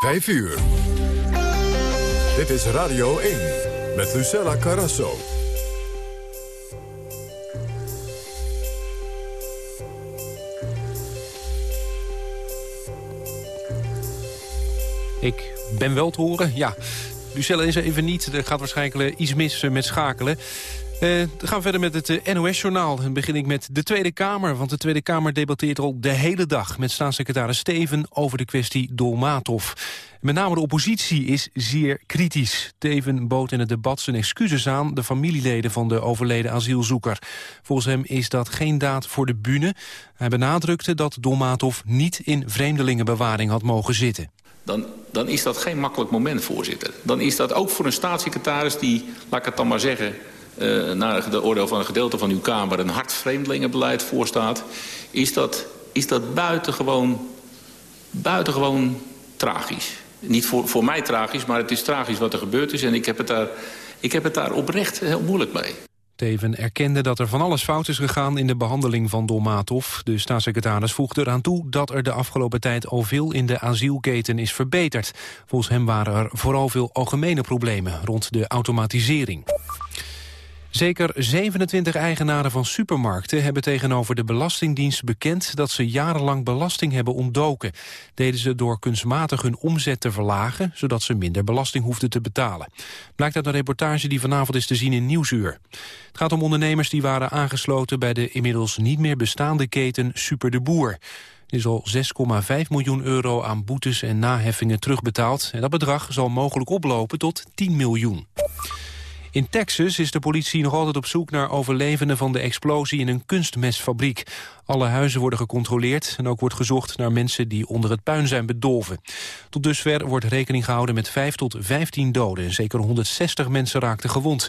5 uur. Dit is Radio 1 met Lucella Carrasso. Ik ben wel te horen, ja. Lucella is er even niet. Er gaat waarschijnlijk iets mis met schakelen. Uh, dan gaan we verder met het uh, NOS-journaal. Dan begin ik met de Tweede Kamer. Want de Tweede Kamer debatteert al de hele dag... met staatssecretaris Steven over de kwestie Dolmatov. Met name de oppositie is zeer kritisch. Teven bood in het debat zijn excuses aan... de familieleden van de overleden asielzoeker. Volgens hem is dat geen daad voor de bühne. Hij benadrukte dat Dolmatov niet in vreemdelingenbewaring had mogen zitten dan, dan is dat geen makkelijk moment, voorzitter. Dan is dat ook voor een staatssecretaris die, laat ik het dan maar zeggen... Uh, naar de oordeel van een gedeelte van uw Kamer... een hard vreemdelingenbeleid voorstaat... is dat, is dat buitengewoon, buitengewoon tragisch. Niet voor, voor mij tragisch, maar het is tragisch wat er gebeurd is... en ik heb het daar, ik heb het daar oprecht heel moeilijk mee. Teven erkende dat er van alles fout is gegaan in de behandeling van Dolmatov. De staatssecretaris voegde eraan toe dat er de afgelopen tijd al veel in de asielketen is verbeterd. Volgens hem waren er vooral veel algemene problemen rond de automatisering. Zeker 27 eigenaren van supermarkten hebben tegenover de Belastingdienst bekend dat ze jarenlang belasting hebben ontdoken. Deden ze door kunstmatig hun omzet te verlagen, zodat ze minder belasting hoefden te betalen. Blijkt uit een reportage die vanavond is te zien in Nieuwsuur. Het gaat om ondernemers die waren aangesloten bij de inmiddels niet meer bestaande keten Super de Boer. Er is al 6,5 miljoen euro aan boetes en naheffingen terugbetaald. En dat bedrag zal mogelijk oplopen tot 10 miljoen. In Texas is de politie nog altijd op zoek naar overlevenden van de explosie in een kunstmestfabriek. Alle huizen worden gecontroleerd en ook wordt gezocht naar mensen die onder het puin zijn bedolven. Tot dusver wordt rekening gehouden met 5 tot 15 doden. Zeker 160 mensen raakten gewond.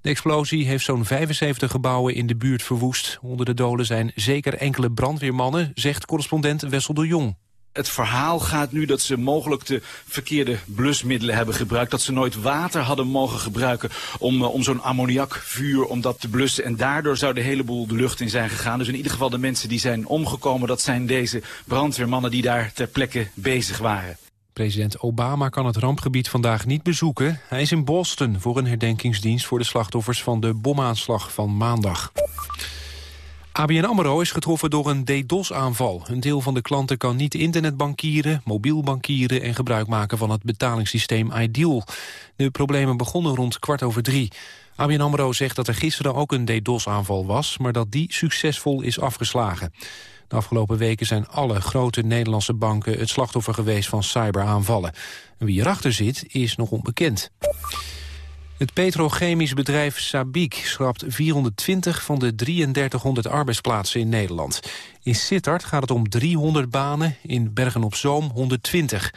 De explosie heeft zo'n 75 gebouwen in de buurt verwoest. Onder de doden zijn zeker enkele brandweermannen, zegt correspondent Wessel de Jong. Het verhaal gaat nu dat ze mogelijk de verkeerde blusmiddelen hebben gebruikt. Dat ze nooit water hadden mogen gebruiken om, uh, om zo'n ammoniakvuur om dat te blussen. En daardoor zou de hele boel de lucht in zijn gegaan. Dus in ieder geval de mensen die zijn omgekomen, dat zijn deze brandweermannen die daar ter plekke bezig waren. President Obama kan het rampgebied vandaag niet bezoeken. Hij is in Boston voor een herdenkingsdienst voor de slachtoffers van de bomaanslag van maandag. ABN AMRO is getroffen door een DDoS-aanval. Een deel van de klanten kan niet internetbankieren, mobiel bankieren... en gebruik maken van het betalingssysteem Ideal. De problemen begonnen rond kwart over drie. ABN AMRO zegt dat er gisteren ook een DDoS-aanval was... maar dat die succesvol is afgeslagen. De afgelopen weken zijn alle grote Nederlandse banken... het slachtoffer geweest van cyberaanvallen. En wie erachter zit, is nog onbekend. Het petrochemisch bedrijf Sabiek schrapt 420 van de 3300 arbeidsplaatsen in Nederland. In Sittard gaat het om 300 banen, in Bergen-op-Zoom 120.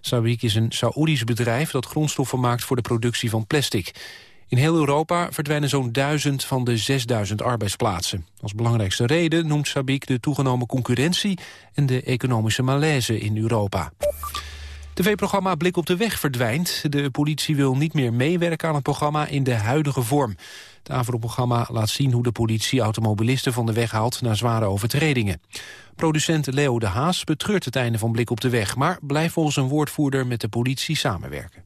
Sabiek is een Saoedisch bedrijf dat grondstoffen maakt voor de productie van plastic. In heel Europa verdwijnen zo'n 1000 van de 6000 arbeidsplaatsen. Als belangrijkste reden noemt Sabiek de toegenomen concurrentie en de economische malaise in Europa. TV-programma Blik op de Weg verdwijnt. De politie wil niet meer meewerken aan het programma in de huidige vorm. Het AVRO-programma laat zien hoe de politie automobilisten van de weg haalt na zware overtredingen. Producent Leo de Haas betreurt het einde van Blik op de Weg... maar blijft volgens een woordvoerder met de politie samenwerken.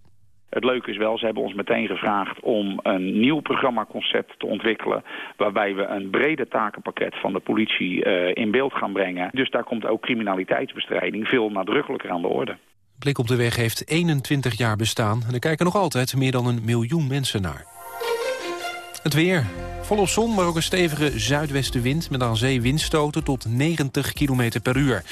Het leuke is wel, ze hebben ons meteen gevraagd om een nieuw programmaconcept te ontwikkelen... waarbij we een brede takenpakket van de politie uh, in beeld gaan brengen. Dus daar komt ook criminaliteitsbestrijding veel nadrukkelijker aan de orde. Blik op de Weg heeft 21 jaar bestaan... en er kijken nog altijd meer dan een miljoen mensen naar. Het weer. Volop zon, maar ook een stevige zuidwestenwind... met aan zee windstoten tot 90 km per uur.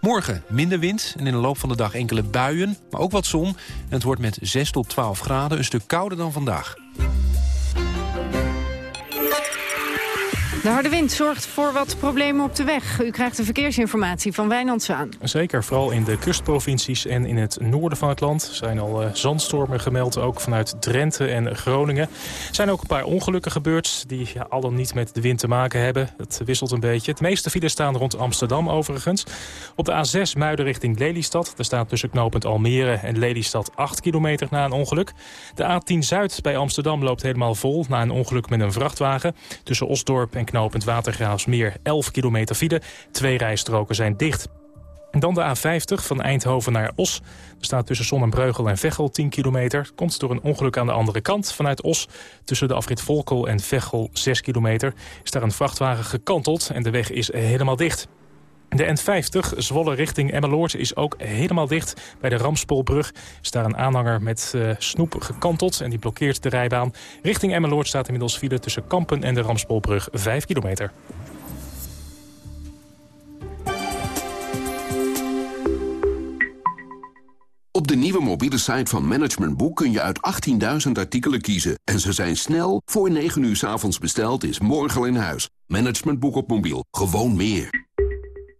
Morgen minder wind en in de loop van de dag enkele buien, maar ook wat zon. En het wordt met 6 tot 12 graden een stuk kouder dan vandaag. De harde wind zorgt voor wat problemen op de weg. U krijgt de verkeersinformatie van Wijnand Zwaan. Zeker, vooral in de kustprovincies en in het noorden van het land. Zijn al uh, zandstormen gemeld, ook vanuit Drenthe en Groningen. Er zijn ook een paar ongelukken gebeurd die ja, al dan niet met de wind te maken hebben. Het wisselt een beetje. Het meeste files staan rond Amsterdam overigens. Op de A6 Muiden richting Lelystad. Er staat tussen knooppunt Almere en Lelystad 8 kilometer na een ongeluk. De A10 Zuid bij Amsterdam loopt helemaal vol na een ongeluk met een vrachtwagen. Tussen Osdorp en knooppunt Watergraafsmeer 11 kilometer file. Twee rijstroken zijn dicht. Dan de A50 van Eindhoven naar Os. Er staat tussen Zonnebreugel en Veghel 10 kilometer. Komt door een ongeluk aan de andere kant vanuit Os. Tussen de afrit Volkel en Veghel 6 kilometer. Is daar een vrachtwagen gekanteld en de weg is helemaal dicht. De N50, Zwolle richting Emmeloord, is ook helemaal dicht. Bij de Ramspolbrug is daar een aanhanger met uh, snoep gekanteld... en die blokkeert de rijbaan. Richting Emmeloord staat inmiddels file tussen Kampen en de Ramspolbrug 5 kilometer. Op de nieuwe mobiele site van Management Boek kun je uit 18.000 artikelen kiezen. En ze zijn snel, voor 9 uur s avonds besteld, is morgen al in huis. Management Boek op mobiel, gewoon meer.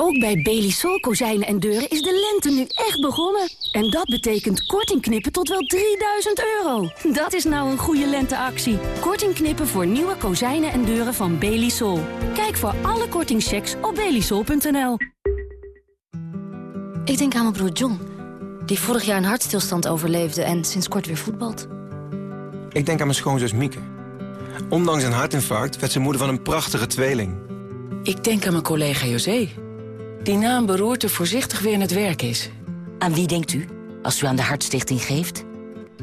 Ook bij Belisol kozijnen en deuren is de lente nu echt begonnen. En dat betekent korting knippen tot wel 3000 euro. Dat is nou een goede lenteactie. Korting knippen voor nieuwe kozijnen en deuren van Belisol. Kijk voor alle kortingchecks op belisol.nl. Ik denk aan mijn broer John, die vorig jaar een hartstilstand overleefde en sinds kort weer voetbalt. Ik denk aan mijn schoonzus Mieke. Ondanks een hartinfarct werd ze moeder van een prachtige tweeling. Ik denk aan mijn collega José die na een beroerte voorzichtig weer in het werk is. Aan wie denkt u als u aan de Hartstichting geeft?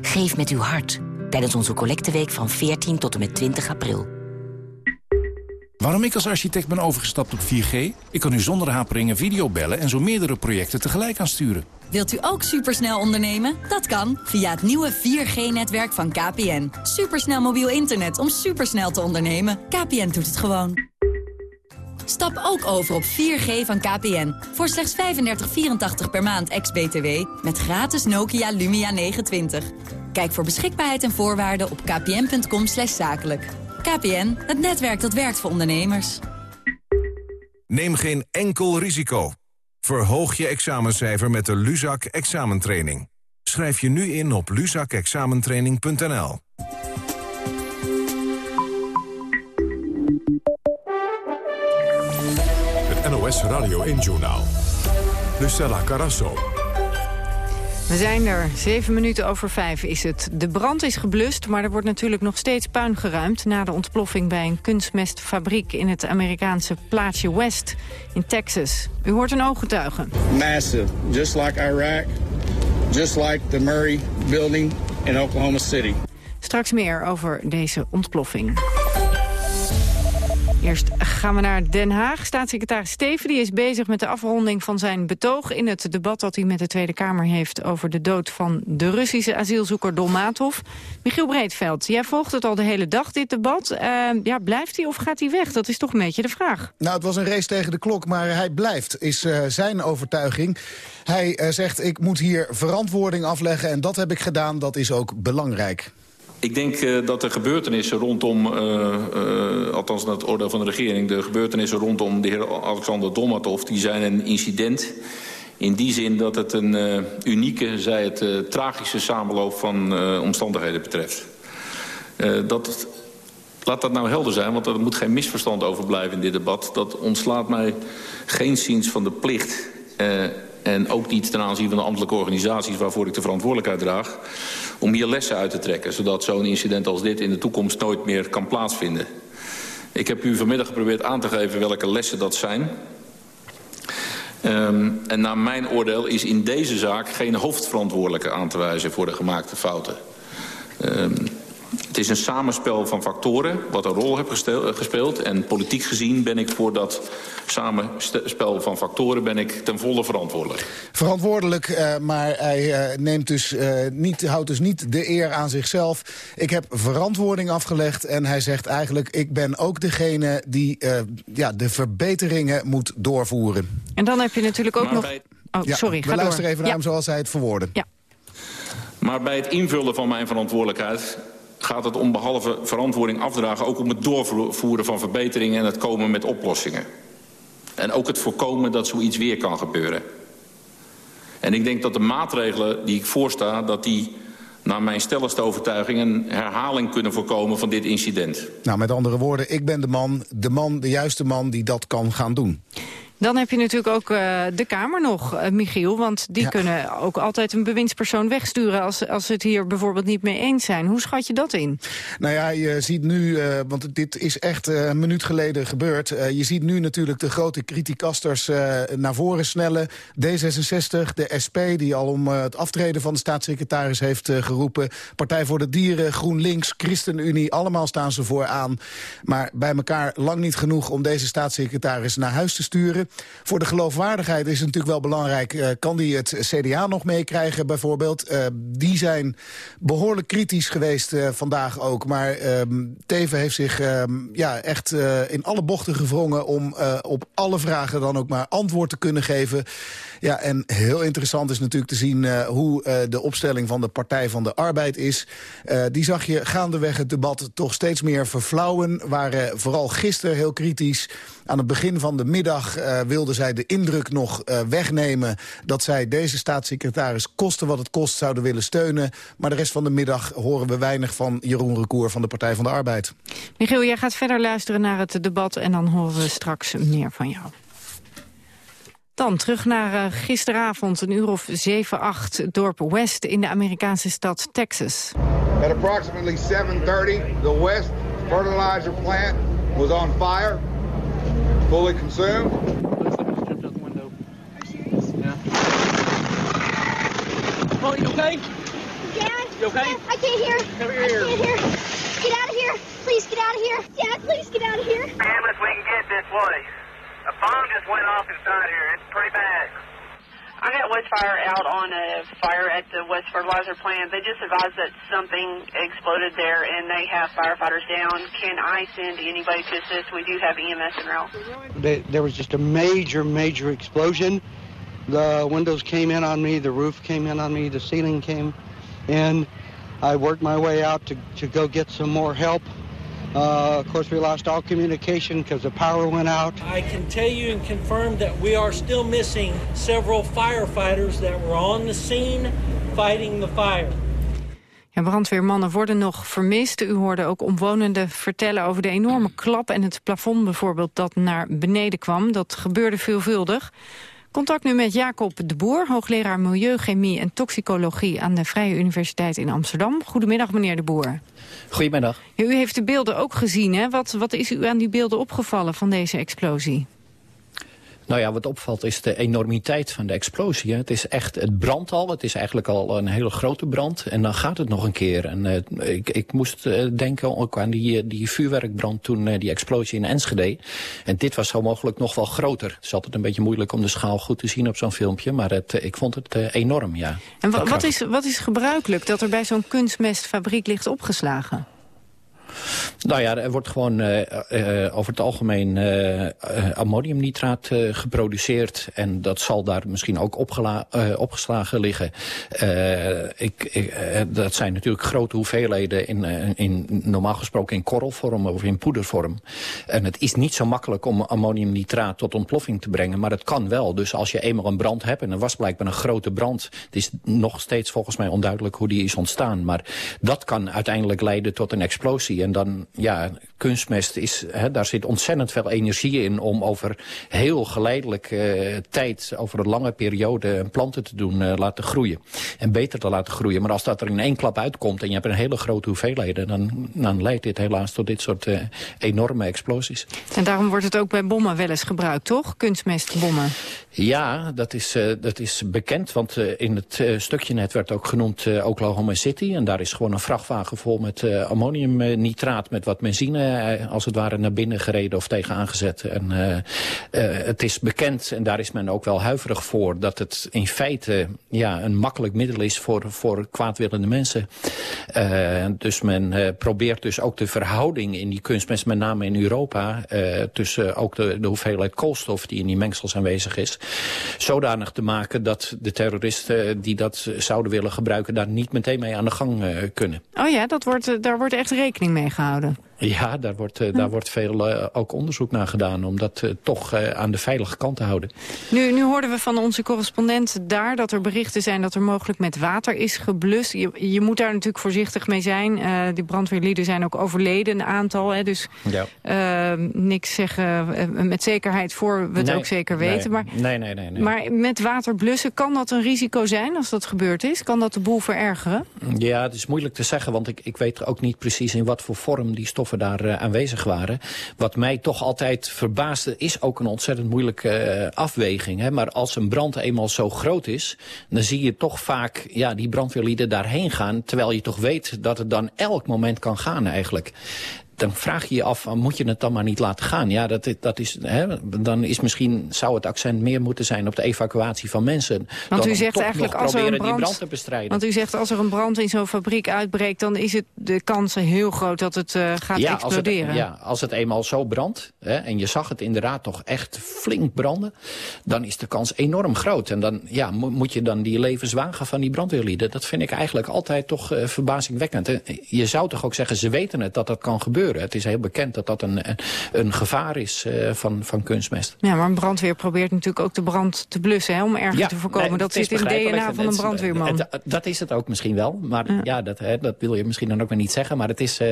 Geef met uw hart tijdens onze collecteweek van 14 tot en met 20 april. Waarom ik als architect ben overgestapt op 4G? Ik kan u zonder haperingen videobellen en zo meerdere projecten tegelijk aansturen. Wilt u ook supersnel ondernemen? Dat kan via het nieuwe 4G-netwerk van KPN. Supersnel mobiel internet om supersnel te ondernemen. KPN doet het gewoon. Stap ook over op 4G van KPN. Voor slechts 35,84 per maand ex-BTW. Met gratis Nokia Lumia 920. Kijk voor beschikbaarheid en voorwaarden op kpn.com zakelijk. KPN, het netwerk dat werkt voor ondernemers. Neem geen enkel risico. Verhoog je examencijfer met de Luzak examentraining. Schrijf je nu in op luzakexamentraining.nl. NOS Radio 1-journaal. Lucella Carasso. We zijn er. Zeven minuten over vijf is het. De brand is geblust, maar er wordt natuurlijk nog steeds puin geruimd... na de ontploffing bij een kunstmestfabriek in het Amerikaanse plaatsje West in Texas. U hoort een ooggetuige. Massive, just like Iraq, just like the Murray building in Oklahoma City. Straks meer over deze ontploffing. Eerst gaan we naar Den Haag. Staatssecretaris Steven die is bezig met de afronding van zijn betoog... in het debat dat hij met de Tweede Kamer heeft... over de dood van de Russische asielzoeker Dolmatov. Michiel Breedveld, jij volgt het al de hele dag, dit debat. Uh, ja, blijft hij of gaat hij weg? Dat is toch een beetje de vraag. Nou, het was een race tegen de klok, maar hij blijft, is uh, zijn overtuiging. Hij uh, zegt, ik moet hier verantwoording afleggen... en dat heb ik gedaan, dat is ook belangrijk. Ik denk uh, dat de gebeurtenissen rondom, uh, uh, althans naar het oordeel van de regering... de gebeurtenissen rondom de heer Alexander Dolmatov... die zijn een incident in die zin dat het een unieke, zij het tragische samenloop van omstandigheden betreft. dat, laat dat nou helder zijn, want er moet geen misverstand over blijven in dit debat. Dat ontslaat mij geen ziens van de plicht... en ook niet ten aanzien van de ambtelijke organisaties waarvoor ik de verantwoordelijkheid draag om hier lessen uit te trekken... zodat zo'n incident als dit in de toekomst nooit meer kan plaatsvinden. Ik heb u vanmiddag geprobeerd aan te geven welke lessen dat zijn. Um, en naar mijn oordeel is in deze zaak geen hoofdverantwoordelijke aan te wijzen voor de gemaakte fouten. Um, het is een samenspel van factoren wat een rol heeft gespeeld. En politiek gezien ben ik voor dat samenspel van factoren ben ik ten volle verantwoordelijk. Verantwoordelijk, uh, maar hij uh, neemt dus, uh, niet, houdt dus niet de eer aan zichzelf. Ik heb verantwoording afgelegd en hij zegt eigenlijk... ik ben ook degene die ja, de verbeteringen moet doorvoeren. En dan heb je natuurlijk ook maar nog... Bij... Oh, ja, sorry, we luisteren even naar ja. hem zoals hij het verwoordde. Ja. Maar bij het invullen van mijn verantwoordelijkheid gaat het om behalve verantwoording afdragen... ook om het doorvoeren van verbeteringen en het komen met oplossingen. En ook het voorkomen dat zoiets weer kan gebeuren. En ik denk dat de maatregelen die ik voorsta... dat die naar mijn stelligste overtuiging... een herhaling kunnen voorkomen van dit incident. Nou, met andere woorden, ik ben de man, de man, de juiste man die dat kan gaan doen. Dan heb je natuurlijk ook uh, de Kamer nog, uh, Michiel. Want die ja. kunnen ook altijd een bewindspersoon wegsturen... Als, als ze het hier bijvoorbeeld niet mee eens zijn. Hoe schat je dat in? Nou ja, je ziet nu, uh, want dit is echt een minuut geleden gebeurd... je ziet nu natuurlijk de grote criticasters naar voren snellen. D66, de SP, die al om het aftreden van de staatssecretaris heeft geroepen. Partij voor de Dieren, GroenLinks, ChristenUnie, allemaal staan ze voor aan. Maar bij elkaar lang niet genoeg om deze staatssecretaris naar huis te sturen. Voor de geloofwaardigheid is het natuurlijk wel belangrijk... Uh, kan die het CDA nog meekrijgen bijvoorbeeld? Uh, die zijn behoorlijk kritisch geweest uh, vandaag ook. Maar ehm, Teven heeft zich ehm, ja, echt in alle bochten gevrongen... om op alle vragen dan ook maar antwoord te kunnen geven. Ja, en heel interessant is natuurlijk te zien hoe de opstelling van de Partij van de Arbeid is. Die zag je gaandeweg het debat toch steeds meer verflauwen. Waren vooral gisteren heel kritisch. Aan het begin van de middag wilden zij de indruk nog wegnemen... dat zij deze staatssecretaris kosten wat het kost zouden willen steunen. Maar de rest van de middag horen we weinig van Jeroen Recour van de Partij van de Arbeid. Michiel, jij gaat verder luisteren naar het debat en dan horen we straks meer van jou. Dan terug naar uh, gisteravond, een uur of 7, 8, dorp West in de Amerikaanse stad Texas. At approximately 7.30, the West fertilizer plant was on fire, fully consumed. Oh, you okay? Dad? You okay? I can't hear. Come here. I can't hear. Get out of here. Please get out of here. Dad, please get out of here. Ambulance, we can get this place. A bomb just went off inside here. It's pretty bad. I got West Fire out on a fire at the West Fertilizer plant. They just advised that something exploded there and they have firefighters down. Can I send anybody to assist? We do have EMS en route. There was just a major, major explosion. The windows came in on me, the roof came in on me, the ceiling came in. I worked my way out to, to go get some more help. Uh, of course, we lost all communication because the power went out. I can tell you and confirm that we are still missing several firefighters that were on the scene fighting the fire. Ja, brandweermannen worden nog vermist. U hoorde ook omwonenden vertellen over de enorme klap en het plafond bijvoorbeeld dat naar beneden kwam. Dat gebeurde veelvuldig. Contact nu met Jacob de Boer, hoogleraar Milieuchemie en Toxicologie aan de Vrije Universiteit in Amsterdam. Goedemiddag, meneer de Boer. Goedemiddag. U heeft de beelden ook gezien, hè? Wat, wat is u aan die beelden opgevallen van deze explosie? Nou ja, wat opvalt is de enormiteit van de explosie. Het is echt, het brandt al. Het is eigenlijk al een hele grote brand. En dan gaat het nog een keer. En uh, ik, ik moest uh, denken ook aan die, die vuurwerkbrand toen, uh, die explosie in Enschede. En dit was zo mogelijk nog wel groter. Het is altijd een beetje moeilijk om de schaal goed te zien op zo'n filmpje. Maar het, ik vond het enorm, ja. En wat is, wat is gebruikelijk dat er bij zo'n kunstmestfabriek ligt opgeslagen? Nou ja, er wordt gewoon uh, uh, over het algemeen uh, ammoniumnitraat geproduceerd. En dat zal daar misschien ook opgeslagen liggen. Ik, ik, dat zijn natuurlijk grote hoeveelheden in, in, normaal gesproken in korrelvorm of in poedervorm. En het is niet zo makkelijk om ammoniumnitraat tot ontploffing te brengen. Maar het kan wel. Dus als je eenmaal een brand hebt, en er was blijkbaar een grote brand. Het is nog steeds volgens mij onduidelijk hoe die is ontstaan. Maar dat kan uiteindelijk leiden tot een explosie. En dan, ja, kunstmest is, hè, daar zit ontzettend veel energie in om over heel geleidelijk uh, tijd, over een lange periode planten te doen uh, laten groeien. En beter te laten groeien. Maar als dat er in één klap uitkomt en je hebt een hele grote hoeveelheden, dan, dan leidt dit helaas tot dit soort uh, enorme explosies. En daarom wordt het ook bij bommen wel eens gebruikt, toch? Kunstmestbommen. Ja, dat is, dat is bekend, want in het stukje net werd ook genoemd Oklahoma City. En daar is gewoon een vrachtwagen vol met ammoniumnitraat met wat benzine uh, als het ware naar binnen gereden of tegen aangezet. En uh, uh, het is bekend, en daar is men ook wel huiverig voor, dat het in feite ja, een makkelijk middel is voor, voor kwaadwillende mensen. Dus men probeert dus ook de verhouding in die kunstmest, met name in Europa, tussen ook de, de hoeveelheid koolstof die in die mengsels aanwezig is, zodanig te maken dat de terroristen die dat zouden willen gebruiken... daar niet meteen mee aan de gang kunnen. Oh ja, dat wordt, daar wordt echt rekening mee gehouden. Ja, daar wordt, uh, daar wordt veel uh, ook onderzoek naar gedaan... om dat uh, toch aan de veilige kant te houden. Nu, nu hoorden we van onze correspondent daar... dat er berichten zijn dat er mogelijk met water is geblust. Je, je moet daar natuurlijk voorzichtig mee zijn. die brandweerlieden zijn ook overleden, een aantal. Hè, dus ja. niks zeggen met zekerheid voor we het nee, ook zeker weten. Nee, maar, nee, nee, nee, nee, Maar met water blussen, kan dat een risico zijn als dat gebeurd is? Kan dat de boel verergeren? Ja, het is moeilijk te zeggen, want ik, ik weet ook niet precies... in wat voor vorm die stoffen daar uh, aanwezig waren. Wat mij toch altijd verbaasde, is ook een ontzettend moeilijke uh, afweging. Hè? Maar als een brand eenmaal zo groot is, dan zie je toch vaak ja, die brandweerlieden daarheen gaan... terwijl je toch weet dat het dan elk moment kan gaan eigenlijk dan vraag je je af, moet je het dan maar niet laten gaan? Ja, dat, dat is, hè, dan is misschien, zou het accent meer moeten zijn op de evacuatie van mensen. Want u zegt eigenlijk als er een brand, brand, te bestrijden. Want u zegt als er een brand in zo'n fabriek uitbreekt, dan is het de kansen heel groot dat het uh, gaat ja, exploderen. Als het, ja, als het eenmaal zo brandt, hè, en je zag het inderdaad toch echt flink branden, dan is de kans enorm groot. En dan ja, moet je dan die levens wagen van die brandweerlieden. Dat vind ik eigenlijk altijd toch uh, verbazingwekkend. Je zou toch ook zeggen, ze weten het dat dat kan gebeuren. Het is heel bekend dat dat een, een gevaar is uh, van, van kunstmest. Ja, maar een brandweer probeert natuurlijk ook de brand te blussen... Hè, om erger ja, te voorkomen. Nee, dat zit in het DNA van een brandweerman. Het, dat is het ook misschien wel. Maar ja, ja dat, hè, dat wil je misschien dan ook weer niet zeggen. Maar het is, uh,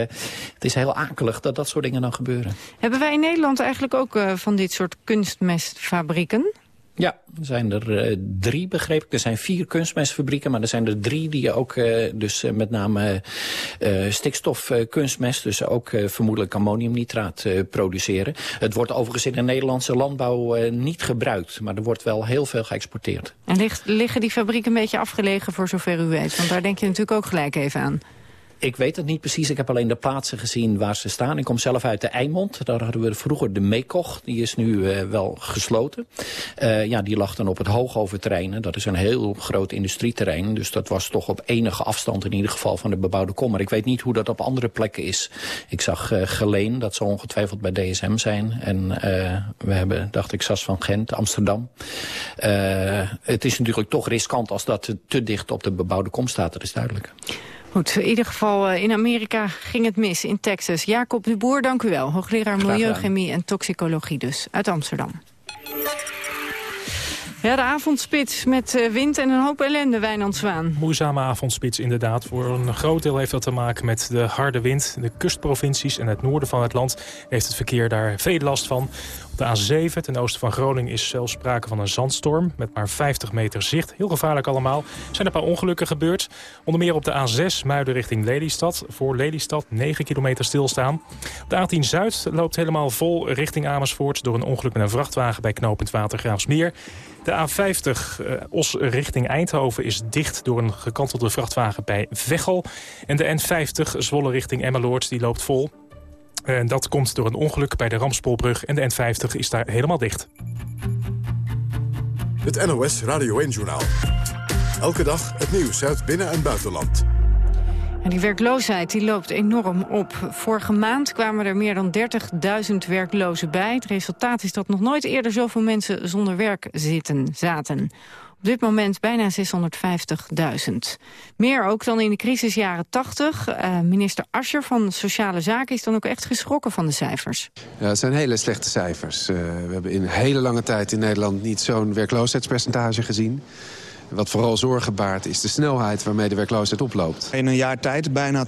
het is heel akelig dat dat soort dingen dan gebeuren. Hebben wij in Nederland eigenlijk ook uh, van dit soort kunstmestfabrieken? Ja, er zijn er uh, drie, begreep ik. Er zijn vier kunstmestfabrieken, maar er zijn er drie die ook uh, dus uh, met name stikstofkunstmest, dus ook vermoedelijk ammoniumnitraat produceren. Het wordt overigens in de Nederlandse landbouw niet gebruikt, maar er wordt wel heel veel geëxporteerd. En liggen die fabrieken een beetje afgelegen voor zover u weet? Want daar denk je natuurlijk ook gelijk even aan. Ik weet het niet precies. Ik heb alleen de plaatsen gezien waar ze staan. Ik kom zelf uit de Eimond. Daar hadden we vroeger de Meekoch. Die is nu uh, wel gesloten. Uh, ja, die lag dan op het Hoogoverterrein. Dat is een heel groot industrieterrein. Dus dat was toch op enige afstand in ieder geval van de bebouwde kom. Maar ik weet niet hoe dat op andere plekken is. Ik zag uh, Geleen, dat zal ongetwijfeld bij DSM zijn. En we hebben, dacht ik, Sas van Gent, Amsterdam. het is natuurlijk toch riskant als dat te dicht op de bebouwde kom staat. Dat is duidelijk. Goed, in ieder geval in Amerika ging het mis in Texas. Jacob de Boer, dank u wel. Hoogleraar Milieuchemie en Toxicologie dus, uit Amsterdam. Ja, de avondspits met wind en een hoop ellende, Wijnand Zwaan. Moeizame avondspits inderdaad. Voor een groot deel heeft dat te maken met de harde wind. De kustprovincies en het noorden van het land heeft het verkeer daar veel last van. Op de A7 ten oosten van Groningen is zelfs sprake van een zandstorm... met maar 50 meter zicht. Heel gevaarlijk allemaal. Er zijn een paar ongelukken gebeurd. Onder meer op de A6 Muiden richting Lelystad. Voor Lelystad 9 kilometer stilstaan. De A10 Zuid loopt helemaal vol richting Amersfoort... door een ongeluk met een vrachtwagen bij knooppunt Watergraafsmeer. De A50 uh, Os richting Eindhoven is dicht door een gekantelde vrachtwagen bij Veghel. En de N50 Zwolle richting Emmeloord die loopt vol. En dat komt door een ongeluk bij de Ramspolbrug en de N50 is daar helemaal dicht. Het NOS Radio 1-journaal. Elke dag het nieuws uit binnen- en buitenland. Die werkloosheid die loopt enorm op. Vorige maand kwamen er meer dan 30.000 werklozen bij. Het resultaat is dat nog nooit eerder zoveel mensen zonder werk zitten, zaten. Op dit moment bijna 650.000. Meer ook dan in de crisisjaren 80. Uh, minister Ascher van Sociale Zaken is dan ook echt geschrokken van de cijfers. Ja, het zijn hele slechte cijfers. Uh, we hebben in hele lange tijd in Nederland niet zo'n werkloosheidspercentage gezien. Wat vooral zorgen baart is de snelheid waarmee de werkloosheid oploopt. In een jaar tijd bijna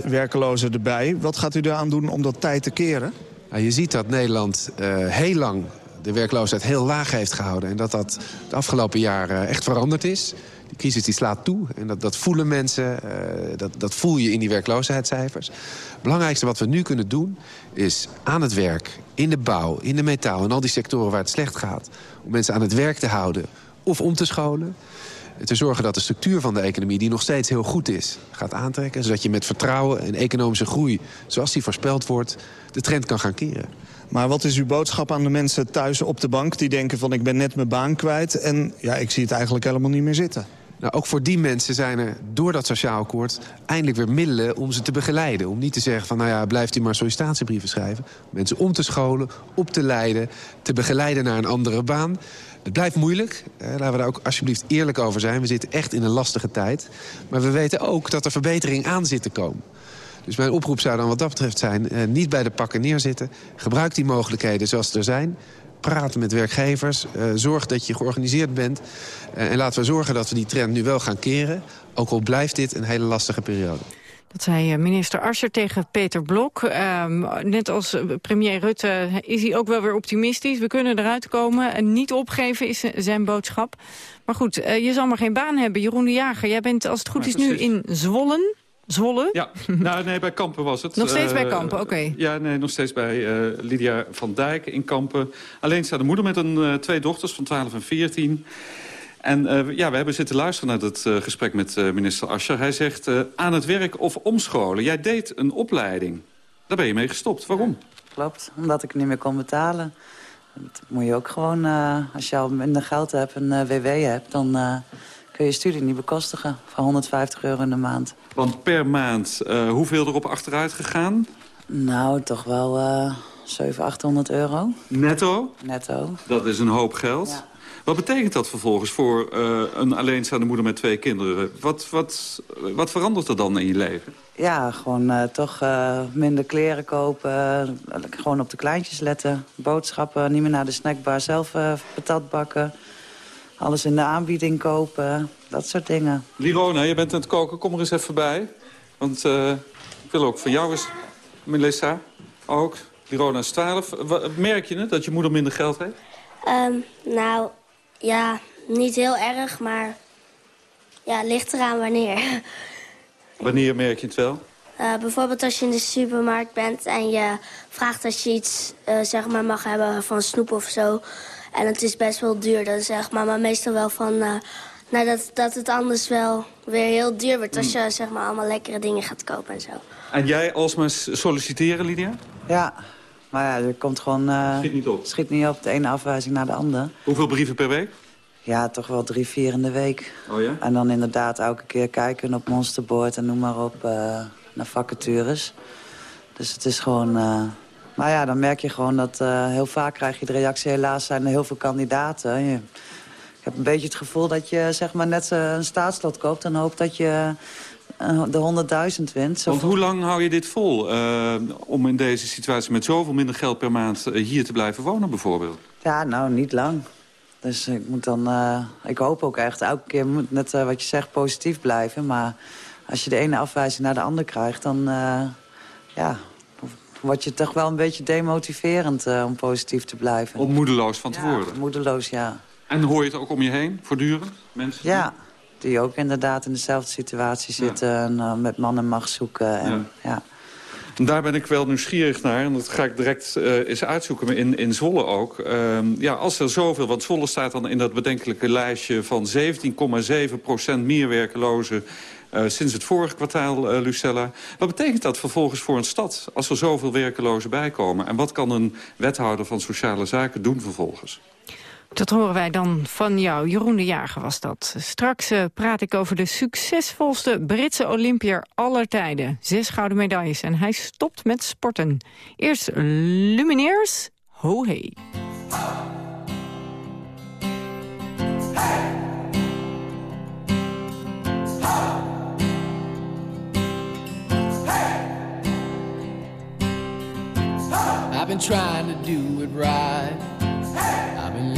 200.000 werklozen erbij. Wat gaat u eraan doen om dat tijd te keren? Nou, je ziet dat Nederland uh, heel lang de werkloosheid heel laag heeft gehouden. En dat dat de afgelopen jaren echt veranderd is. Die crisis die slaat toe en dat, dat voelen mensen, uh, dat, dat voel je in die werkloosheidscijfers. Het belangrijkste wat we nu kunnen doen is aan het werk, in de bouw, in de metaal... en al die sectoren waar het slecht gaat, om mensen aan het werk te houden of om te scholen te zorgen dat de structuur van de economie, die nog steeds heel goed is, gaat aantrekken. Zodat je met vertrouwen en economische groei, zoals die voorspeld wordt, de trend kan gaan keren. Maar wat is uw boodschap aan de mensen thuis op de bank... die denken van ik ben net mijn baan kwijt en ja, ik zie het eigenlijk helemaal niet meer zitten? Nou, ook voor die mensen zijn er door dat sociaal akkoord eindelijk weer middelen om ze te begeleiden. Om niet te zeggen van nou ja, blijft u maar sollicitatiebrieven schrijven. Mensen om te scholen, op te leiden, te begeleiden naar een andere baan. Het blijft moeilijk. Eh, laten we daar ook alsjeblieft eerlijk over zijn. We zitten echt in een lastige tijd. Maar we weten ook dat er verbetering aan zit te komen. Dus mijn oproep zou dan wat dat betreft zijn... Uh, niet bij de pakken neerzitten. Gebruik die mogelijkheden zoals er zijn. Praten met werkgevers. Uh, zorg dat je georganiseerd bent. Uh, en laten we zorgen dat we die trend nu wel gaan keren. Ook al blijft dit een hele lastige periode. Dat zei minister Ascher tegen Peter Blok. Uh, net als premier Rutte is hij ook wel weer optimistisch. We kunnen eruit komen. En niet opgeven is zijn boodschap. Maar goed, uh, je zal maar geen baan hebben. Jeroen de Jager, jij bent als het goed is nu in Zwollen. Zwolle? Ja, nou, nee, bij Kampen was het. Nog steeds bij Kampen, oké. Okay. Ja, nee, nog steeds bij uh, Lydia van Dijk in Kampen. Alleen staat de moeder met een, uh, twee dochters van 12 en 14. En uh, ja, we hebben zitten luisteren naar het uh, gesprek met uh, minister Ascher. Hij zegt aan het werk of omscholen. Jij deed een opleiding. Daar ben je mee gestopt. Waarom? Klopt, omdat ik het niet meer kon betalen. Dat moet je ook gewoon, als je al minder geld hebt en WW hebt... dan kun je je studie niet bekostigen voor 150 euro in de maand. Want per maand, hoeveel erop achteruit gegaan? Nou, toch wel 700, 800 euro. Netto? Netto. Dat is een hoop geld. Ja. Wat betekent dat vervolgens voor uh, een alleenstaande moeder met twee kinderen? Wat, wat, wat verandert er dan in je leven? Ja, gewoon uh, toch uh, minder kleren kopen. gewoon op de kleintjes letten. Boodschappen, niet meer naar de snackbar zelf patat bakken. Alles in de aanbieding kopen. Dat soort dingen. Lirona, je bent aan het koken. Kom er eens even bij. Want ik wil ook van jou eens, Melissa, ook. Lirona is 12. Merk je het, dat je moeder minder geld heeft? Um, nou, ja, niet heel erg, maar ja, ligt eraan wanneer. Wanneer merk je het wel? Uh, bijvoorbeeld als je in de supermarkt bent en je vraagt als je iets uh, zeg maar mag hebben van snoep of zo. En het is best wel duur, dan zegt mama meestal wel van... Uh, nou, dat, dat het anders wel weer heel duur wordt als je zeg maar, allemaal lekkere dingen gaat kopen en zo. En jij alsmaar solliciteren, Lydia? Ja, maar ja, er komt gewoon... Uh, schiet niet op? Schiet niet op, de ene afwijzing naar de andere. Hoeveel brieven per week? Ja, toch wel drie, vier in de week. Oh ja? En dan inderdaad elke keer kijken op Monsterboard en noem maar op, uh, naar vacatures. Dus het is gewoon... Uh, maar ja, dan merk je gewoon dat heel vaak krijg je de reactie... helaas zijn er heel veel kandidaten. Je, ik heb een beetje het gevoel dat je zeg maar net een staatslot koopt... en hoopt dat je de 100.000 wint. Want hoe lang hou je dit vol uh, om in deze situatie met zoveel minder geld per maand uh, hier te blijven wonen bijvoorbeeld? Ja, nou niet lang. Dus ik moet dan, uh, ik hoop ook echt, elke keer moet net wat je zegt positief blijven. Maar als je de ene afwijzing naar de andere krijgt, dan ja, word je toch wel een beetje demotiverend om positief te blijven. Om moedeloos van te ja, worden? moedeloos, ja. En hoor je het ook om je heen, voortdurend? Mensen ja, die ook inderdaad in dezelfde situatie zitten... Ja. en uh, met man en macht zoeken. En, ja. daar ben ik wel nieuwsgierig naar. En dat ga ik direct uh, eens uitzoeken, in, in Zwolle ook. Uh, ja, als er zoveel... Want Zwolle staat dan in dat bedenkelijke lijstje... van 17,7% meer werkelozen... Uh, sinds het vorige kwartaal, Lucella. Wat betekent dat vervolgens voor een stad... als er zoveel werkelozen bijkomen? En wat kan een wethouder van sociale zaken doen vervolgens? Dat horen wij dan van jou. Jeroen de Jager was dat. Straks uh, praat ik over de succesvolste Britse Olympier aller tijden. Zes gouden medailles en hij stopt met sporten. Eerst Lumineers, ho hey. I've been trying to do it right. I've been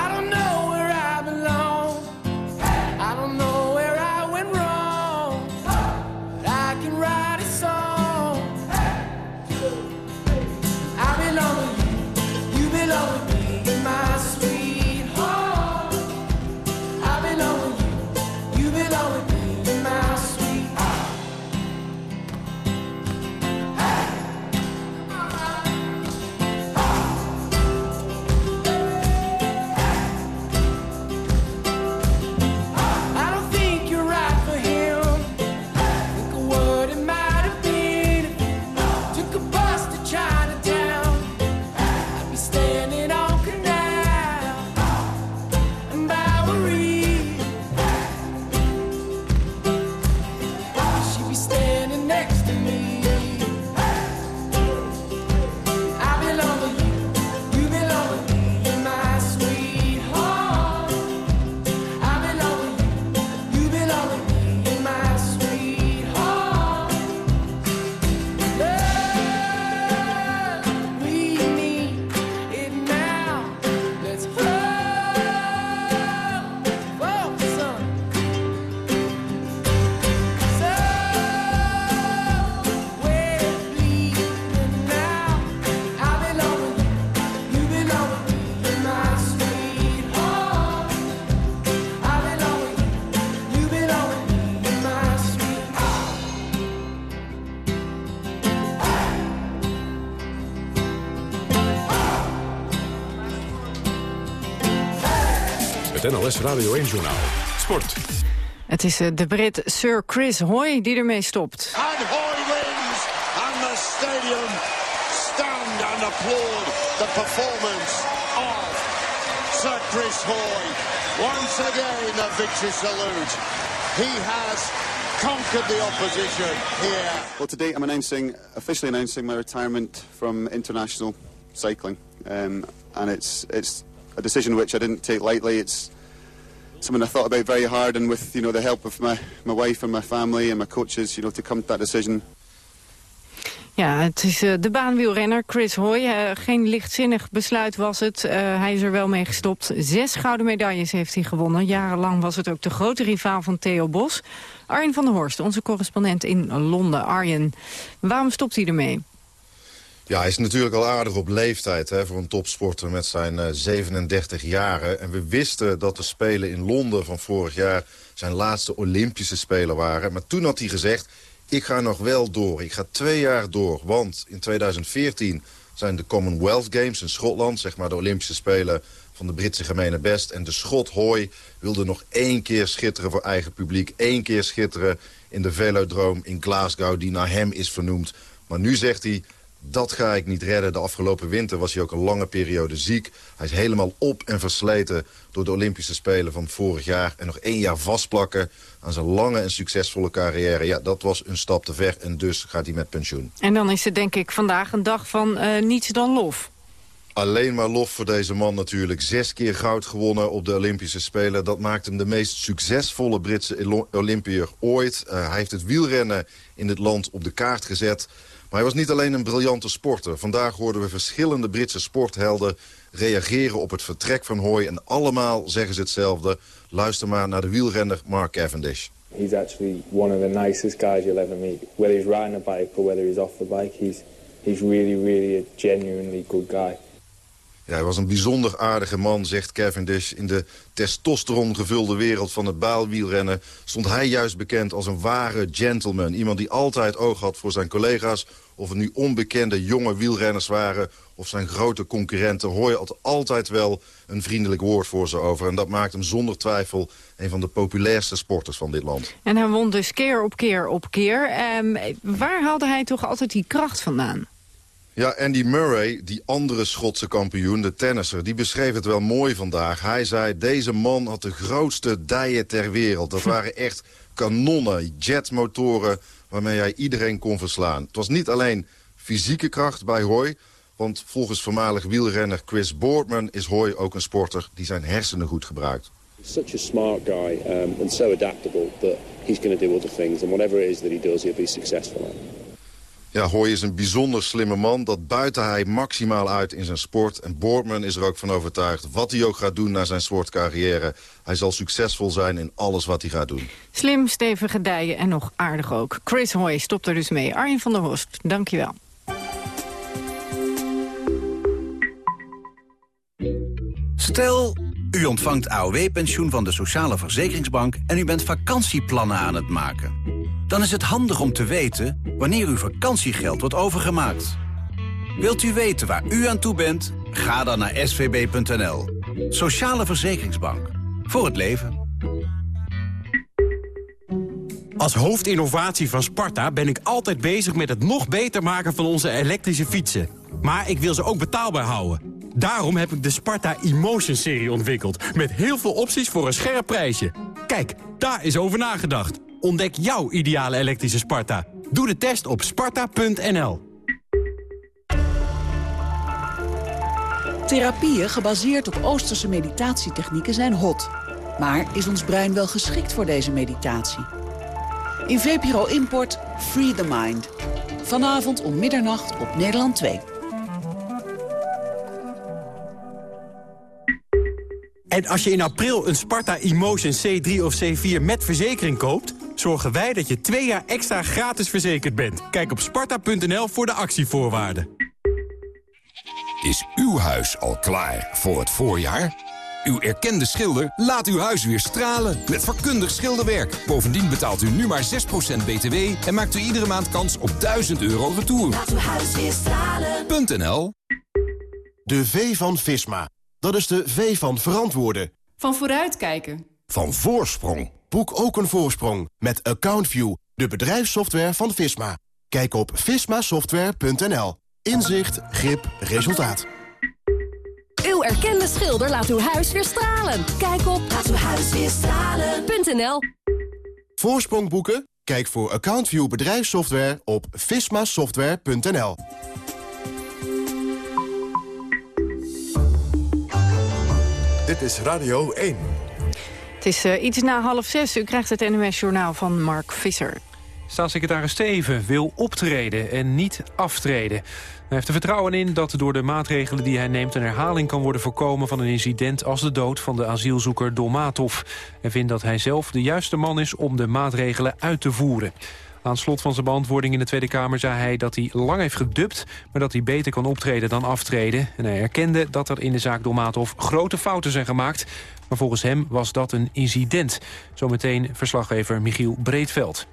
NOS Radio 1-journaal. Sport. Het is eh, de Brit Sir Chris Hoy die ermee stopt. And Hoy wins. And the stadium stand and applaud the performance of Sir Chris Hoy. Once again the victory salute. He has conquered the opposition here. Well, today I'm announcing, officially announcing my retirement from international cycling. Um, and it's, it's a decision which I didn't take lightly. It's something I thought about very hard and with, you know, the help of my, my wife and my family and my coaches, you know, to come to that decision. Ja, het is uh, de baanwielrenner Chris Hoy. Uh, geen lichtzinnig besluit was het. Uh, hij is er wel mee gestopt. Zes gouden medailles heeft hij gewonnen. Jarenlang was het ook de grote rivaal van Theo Bos. Arjen van der Horst, onze correspondent in Londen. Arjen, waarom stopt hij ermee? Ja, hij is natuurlijk al aardig op leeftijd hè, voor een topsporter met zijn uh, 37 jaren. En we wisten dat de Spelen in Londen van vorig jaar zijn laatste Olympische Spelen waren. Maar toen had hij gezegd, ik ga nog wel door. Ik ga twee jaar door, want in 2014 zijn de Commonwealth Games in Schotland... zeg maar de Olympische Spelen van de Britse gemene best. En de Schot Hoy wilde nog één keer schitteren voor eigen publiek. één keer schitteren in de Velodroom in Glasgow, die naar hem is vernoemd. Maar nu zegt hij, dat ga ik niet redden. De afgelopen winter was hij ook een lange periode ziek. Hij is helemaal op en versleten door de Olympische Spelen van vorig jaar. En nog één jaar vastplakken aan zijn lange en succesvolle carrière. Ja, dat was een stap te ver en dus gaat hij met pensioen. En dan is het denk ik vandaag een dag van uh, niets dan lof. Alleen maar lof voor deze man natuurlijk. Zes keer goud gewonnen op de Olympische Spelen. Dat maakt hem de meest succesvolle Britse Olympiër ooit. Uh, hij heeft het wielrennen in dit land op de kaart gezet. Maar hij was niet alleen een briljante sporter. Vandaag hoorden we verschillende Britse sporthelden reageren op het vertrek van Hoy. En allemaal zeggen ze hetzelfde. Luister maar naar de wielrenner Mark Cavendish. He's actually one of the nicest guys you'll ever meet. Whether he's riding a bike or whether he's off the bike, he's, he's really, really a genuinely good guy. Ja, hij was een bijzonder aardige man, zegt Cavendish. In de testosteron gevulde wereld van het baalwielrennen... stond hij juist bekend als een ware gentleman. Iemand die altijd oog had voor zijn collega's... of het nu onbekende jonge wielrenners waren... of zijn grote concurrenten. Hoor je altijd wel een vriendelijk woord voor ze over. En dat maakt hem zonder twijfel een van de populairste sporters van dit land. En hij won dus keer op keer op keer. Um, waar haalde hij toch altijd die kracht vandaan? Ja, Andy Murray, die andere Schotse kampioen, de tennisser... die beschreef het wel mooi vandaag. Hij zei, deze man had de grootste dijen ter wereld. Dat waren echt kanonnen, jetmotoren... waarmee hij iedereen kon verslaan. Het was niet alleen fysieke kracht bij Hoy... want volgens voormalig wielrenner Chris Boardman... is Hoy ook een sporter die zijn hersenen goed gebruikt. Such a smart guy um, and so adaptable that he's going to do other things. And whatever it is that he does, he'll be successful at. Ja, Hoy is een bijzonder slimme man. Dat buiten hij maximaal uit in zijn sport. En Boardman is er ook van overtuigd. Wat hij ook gaat doen na zijn sportcarrière. Hij zal succesvol zijn in alles wat hij gaat doen. Slim, stevig gedijen en nog aardig ook. Chris Hoy stopt er dus mee. Arjen van der Horst, dank je wel. Stel, u ontvangt AOW-pensioen van de Sociale Verzekeringsbank... en u bent vakantieplannen aan het maken. Dan is het handig om te weten wanneer uw vakantiegeld wordt overgemaakt. Wilt u weten waar u aan toe bent? Ga dan naar svb.nl. Sociale Verzekeringsbank. Voor het leven. Als hoofdinnovatie van Sparta ben ik altijd bezig met het nog beter maken van onze elektrische fietsen. Maar ik wil ze ook betaalbaar houden. Daarom heb ik de Sparta Emotion-serie ontwikkeld. Met heel veel opties voor een scherp prijsje. Kijk, daar is over nagedacht. Ontdek jouw ideale elektrische Sparta. Doe de test op sparta.nl. Therapieën gebaseerd op Oosterse meditatietechnieken zijn hot. Maar is ons brein wel geschikt voor deze meditatie? In VPRO Import Free the Mind. Vanavond om middernacht op Nederland 2. En als je in april een Sparta Emotion C3 of C4 met verzekering koopt... zorgen wij dat je twee jaar extra gratis verzekerd bent. Kijk op sparta.nl voor de actievoorwaarden. Is uw huis al klaar voor het voorjaar? Uw erkende schilder laat uw huis weer stralen met vakkundig schilderwerk. Bovendien betaalt u nu maar 6% btw en maakt u iedere maand kans op 1000 euro retour. Laat uw huis weer stralen. .nl De V van Visma. Dat is de V van verantwoorden. Van vooruitkijken. Van voorsprong. Boek ook een voorsprong met AccountView, de bedrijfssoftware van Visma. Kijk op vismasoftware.nl. Inzicht, grip, resultaat. Uw erkende schilder laat uw huis weer stralen. Kijk op laatuwhuisweerstralen.nl Voorsprong boeken? Kijk voor AccountView bedrijfssoftware op vismasoftware.nl. Dit is Radio 1. Het is uh, iets na half zes. U krijgt het NOS-journaal van Mark Visser. Staatssecretaris Steven wil optreden en niet aftreden. Hij heeft er vertrouwen in dat door de maatregelen die hij neemt... een herhaling kan worden voorkomen van een incident als de dood van de asielzoeker Dolmatov. Hij vindt dat hij zelf de juiste man is om de maatregelen uit te voeren. Aan slot van zijn beantwoording in de Tweede Kamer zei hij dat hij lang heeft gedubt... maar dat hij beter kan optreden dan aftreden. En hij erkende dat er in de zaak Dolmatov grote fouten zijn gemaakt. Maar volgens hem was dat een incident. Zometeen verslaggever Michiel Breedveld.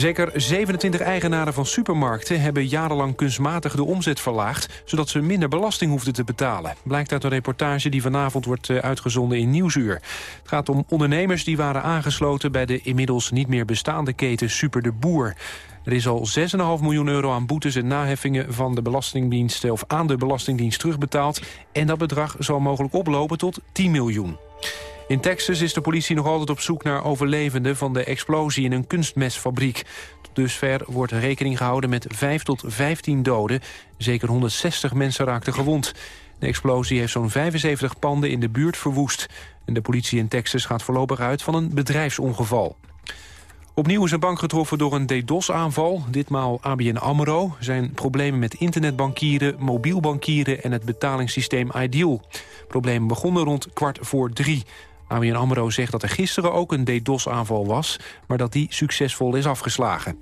Zeker 27 eigenaren van supermarkten hebben jarenlang kunstmatig de omzet verlaagd, zodat ze minder belasting hoefden te betalen. Blijkt uit een reportage die vanavond wordt eh, uitgezonden in Nieuwsuur. Het gaat om ondernemers die waren aangesloten bij de inmiddels niet meer bestaande keten Super de Boer. Er is al 6,5 miljoen euro aan boetes en naheffingen van de Belastingdienst of aan de Belastingdienst terugbetaald. En dat bedrag zal mogelijk oplopen tot 10 miljoen. In Texas is de politie nog altijd op zoek naar overlevenden van de explosie in een kunstmestfabriek. Tot dusver wordt rekening gehouden met 5 tot 15 doden. Zeker 160 mensen raakten gewond. De explosie heeft zo'n 75 panden in de buurt verwoest. En de politie in Texas gaat voorlopig uit van een bedrijfsongeval. Opnieuw is een bank getroffen door een DDoS-aanval. Ditmaal ABN AMRO. zijn problemen met internetbankieren, mobiel bankieren... en het betalingssysteem Ideal. Problemen begonnen rond kwart voor drie. ABN AMRO zegt dat er gisteren ook een DDoS-aanval was... maar dat die succesvol is afgeslagen.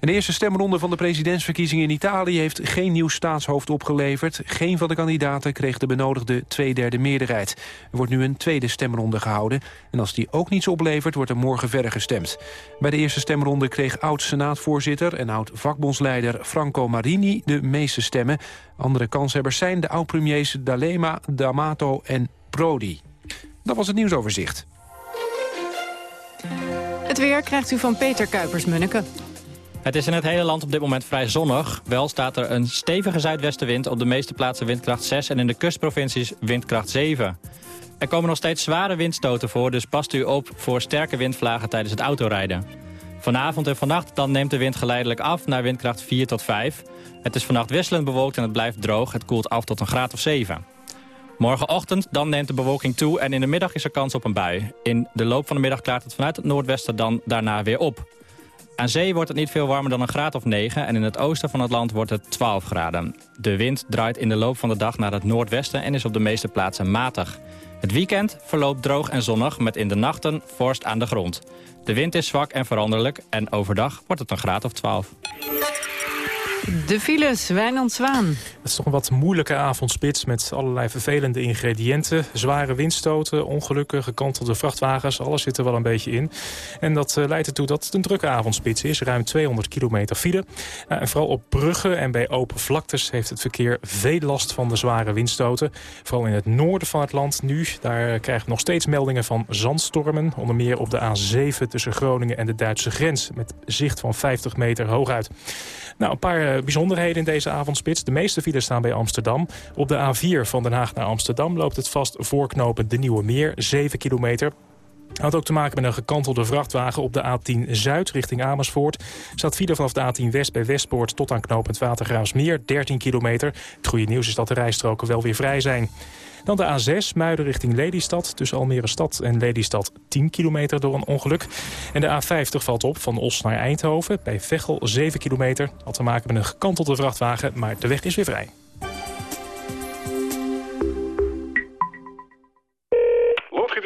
En de eerste stemronde van de presidentsverkiezingen in Italië... heeft geen nieuw staatshoofd opgeleverd. Geen van de kandidaten kreeg de benodigde tweederde meerderheid. Er wordt nu een tweede stemronde gehouden. En als die ook niets oplevert, wordt er morgen verder gestemd. Bij de eerste stemronde kreeg oud-senaatvoorzitter... en oud-vakbondsleider Franco Marini de meeste stemmen. Andere kanshebbers zijn de oud-premiers D'Alema, D'Amato en Prodi. Dat was het nieuwsoverzicht. Het weer krijgt u van Peter Kuipers-Munneke. Het is in het hele land op dit moment vrij zonnig. Wel staat er een stevige zuidwestenwind, op de meeste plaatsen windkracht 6... en in de kustprovincies windkracht 7. Er komen nog steeds zware windstoten voor, dus past u op voor sterke windvlagen tijdens het autorijden. Vanavond en vannacht dan neemt de wind geleidelijk af naar windkracht 4 tot 5. Het is vannacht wisselend bewolkt en het blijft droog. Het koelt af tot een graad of 7. Morgenochtend dan neemt de bewolking toe en in de middag is er kans op een bui. In de loop van de middag klaart het vanuit het noordwesten dan daarna weer op. Aan zee wordt het niet veel warmer dan een graad of 9 en in het oosten van het land wordt het 12 graden. De wind draait in de loop van de dag naar het noordwesten en is op de meeste plaatsen matig. Het weekend verloopt droog en zonnig met in de nachten vorst aan de grond. De wind is zwak en veranderlijk en overdag wordt het een graad of 12. De files, Wijnand Zwaan. Het is toch een wat moeilijke avondspits met allerlei vervelende ingrediënten. Zware windstoten, ongelukken, gekantelde vrachtwagens, alles zit er wel een beetje in. En dat uh, leidt ertoe dat het een drukke avondspits is. Ruim 200 kilometer file. Uh, en vooral op bruggen en bij open vlaktes heeft het verkeer veel last van de zware windstoten. Vooral in het noorden van het land nu. Daar krijgen we nog steeds meldingen van zandstormen. Onder meer op de A7 tussen Groningen en de Duitse grens. Met zicht van 50 meter hooguit. Nou, een paar uh, bijzonderheden in deze avondspits. De meeste files staan bij Amsterdam. Op de A4 van Den Haag naar Amsterdam loopt het vast voorknopen de Nieuwe Meer. 7 kilometer. Had ook te maken met een gekantelde vrachtwagen op de A10 Zuid richting Amersfoort. Staat file vanaf de A10 West bij Westpoort tot aan knooppunt Watergraafsmeer, 13 kilometer. Het goede nieuws is dat de rijstroken wel weer vrij zijn. Dan de A6, Muiden richting Lelystad. Tussen Almere Stad en Lelystad 10 kilometer door een ongeluk. En de A50 valt op van Os naar Eindhoven. Bij Veghel 7 kilometer. Had te maken met een gekantelde vrachtwagen, maar de weg is weer vrij.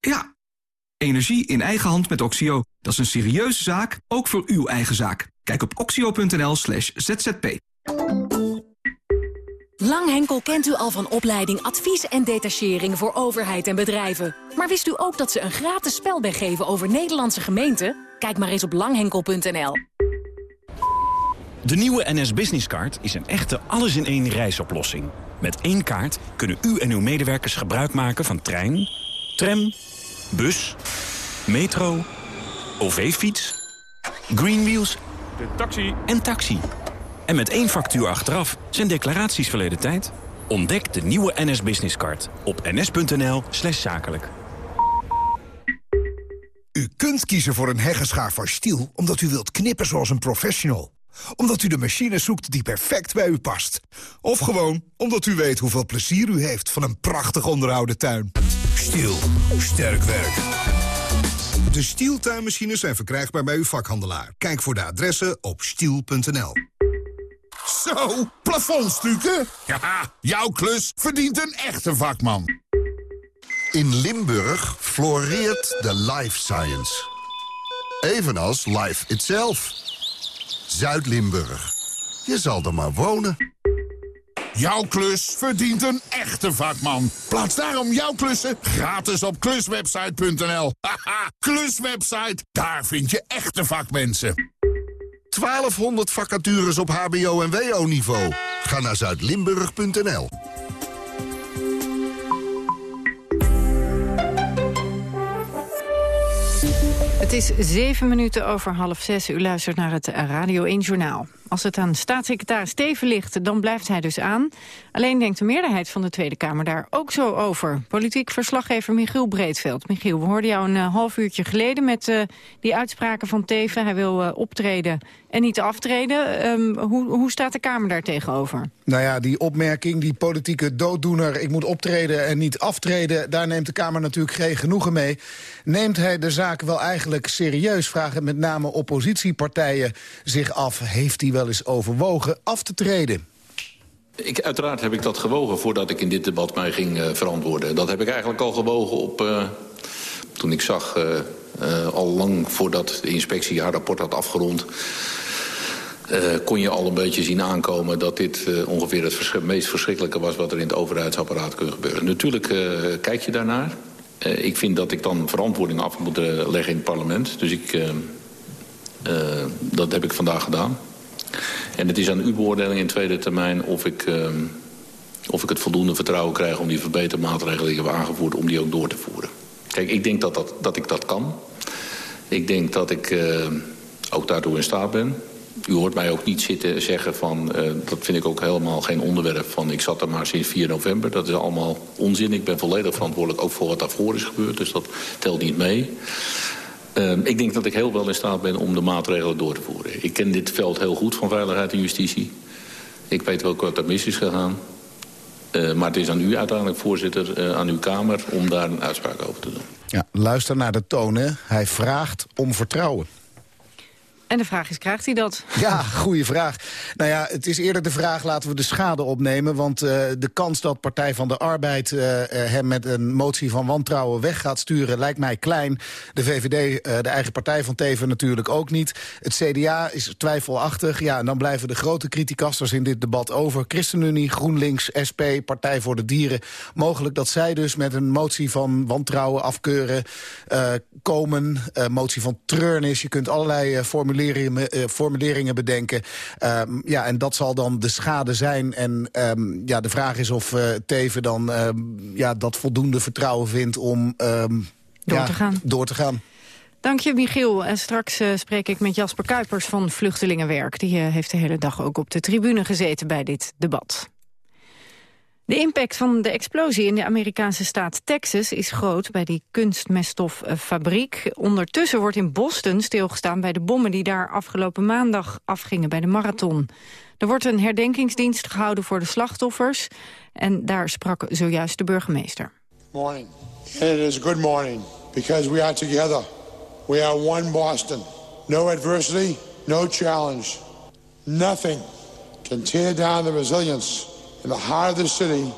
Ja, energie in eigen hand met Oxio. Dat is een serieuze zaak, ook voor uw eigen zaak. Kijk op oxio.nl slash zzp. Langhenkel kent u al van opleiding advies en detachering voor overheid en bedrijven. Maar wist u ook dat ze een gratis spel geven over Nederlandse gemeenten? Kijk maar eens op langhenkel.nl. De nieuwe NS Business Card is een echte alles-in-één reisoplossing. Met één kaart kunnen u en uw medewerkers gebruik maken van trein, tram, bus, metro, OV-fiets, Greenwheels De taxi. en taxi. En met één factuur achteraf zijn declaraties verleden tijd. Ontdek de nieuwe NS Business Card op ns.nl slash zakelijk. U kunt kiezen voor een heggenschaar van Stiel omdat u wilt knippen zoals een professional. Omdat u de machine zoekt die perfect bij u past. Of gewoon omdat u weet hoeveel plezier u heeft van een prachtig onderhouden tuin. Stiel. Sterk werk. De Stiel tuinmachines zijn verkrijgbaar bij uw vakhandelaar. Kijk voor de adressen op stiel.nl. Zo, plafondstukken? Ja, jouw klus verdient een echte vakman. In Limburg floreert de life science. Evenals life itself. Zuid-Limburg. Je zal er maar wonen. Jouw klus verdient een echte vakman. Plaats daarom jouw klussen gratis op kluswebsite.nl. Haha, kluswebsite, daar vind je echte vakmensen. 1200 vacatures op hbo- en wo-niveau. Ga naar zuidlimburg.nl. Het is zeven minuten over half zes. U luistert naar het Radio 1 Journaal. Als het aan staatssecretaris Steven ligt, dan blijft hij dus aan. Alleen denkt de meerderheid van de Tweede Kamer daar ook zo over. Politiek verslaggever Michiel Breedveld. Michiel, we hoorden jou een uh, half uurtje geleden met uh, die uitspraken van Teven. Hij wil uh, optreden en niet aftreden. Um, hoe, hoe staat de Kamer daar tegenover? Nou ja, die opmerking, die politieke dooddoener... ik moet optreden en niet aftreden... daar neemt de Kamer natuurlijk geen genoegen mee. Neemt hij de zaak wel eigenlijk serieus? Vragen met name oppositiepartijen zich af. Heeft hij wel eens overwogen af te treden? Ik, uiteraard heb ik dat gewogen voordat ik in dit debat mij ging uh, verantwoorden. Dat heb ik eigenlijk al gewogen op... Uh, toen ik zag, uh, al lang voordat de inspectie haar rapport had afgerond... kon je al een beetje zien aankomen dat dit ongeveer het meest verschrikkelijke was... wat er in het overheidsapparaat kan gebeuren. Natuurlijk kijk je daarnaar. ik vind dat ik dan verantwoording af moet leggen in het parlement. Dus ik, dat heb ik vandaag gedaan. En het is aan uw beoordeling in tweede termijn of ik, uh, of ik het voldoende vertrouwen krijg... om die verbetermaatregelen die ik heb aangevoerd, om die ook door te voeren. Kijk, ik denk dat, dat, dat ik dat kan. Ik denk dat ik uh, ook daartoe in staat ben. U hoort mij ook niet zitten zeggen van... Uh, dat vind ik ook helemaal geen onderwerp van... ik zat er maar sinds 4 november. Dat is allemaal onzin. Ik ben volledig verantwoordelijk ook voor wat daarvoor is gebeurd. Dus dat telt niet mee. Uh, ik denk dat ik heel wel in staat ben om de maatregelen door te voeren. Ik ken dit veld heel goed van veiligheid en justitie. Ik weet wel wat er mis is gegaan. Uh, maar het is aan u uiteindelijk, voorzitter, uh, aan uw Kamer... om daar een uitspraak over te doen. Ja, luister naar de tonen. Hij vraagt om vertrouwen. En de vraag is, krijgt hij dat? Ja, goede vraag. Nou ja, het is eerder de vraag, laten we de schade opnemen. Want uh, de kans dat Partij van de Arbeid uh, hem met een motie van wantrouwen weg gaat sturen... lijkt mij klein. De VVD, de eigen partij van Teven natuurlijk ook niet. Het CDA is twijfelachtig. Ja, en dan blijven de grote criticasters in dit debat over. ChristenUnie, GroenLinks, SP, Partij voor de Dieren. Mogelijk dat zij dus met een motie van wantrouwen afkeuren komen. motie van treurnis. Je kunt allerlei formuleringen formuleringen, uh, formuleringen bedenken. Um, ja, en dat zal dan de schade zijn. En um, ja, de vraag is of uh, Teven dan um, ja, dat voldoende vertrouwen vindt om door, ja, te gaan. door te gaan. Dank je, Michiel. En straks uh, spreek ik met Jasper Kuipers van Vluchtelingenwerk. Die uh, heeft de hele dag ook op de tribune gezeten bij dit debat. De impact van de explosie in de Amerikaanse staat Texas is groot bij die kunstmeststoffabriek. Ondertussen wordt in Boston stilgestaan bij de bommen die daar afgelopen maandag afgingen bij de marathon. Er wordt een herdenkingsdienst gehouden voor de slachtoffers en daar sprak zojuist de burgemeester. Morning. And it is a good morning because we are together. We are one Boston. No adversity, no challenge. Nothing can tear down the resilience in the heart of the city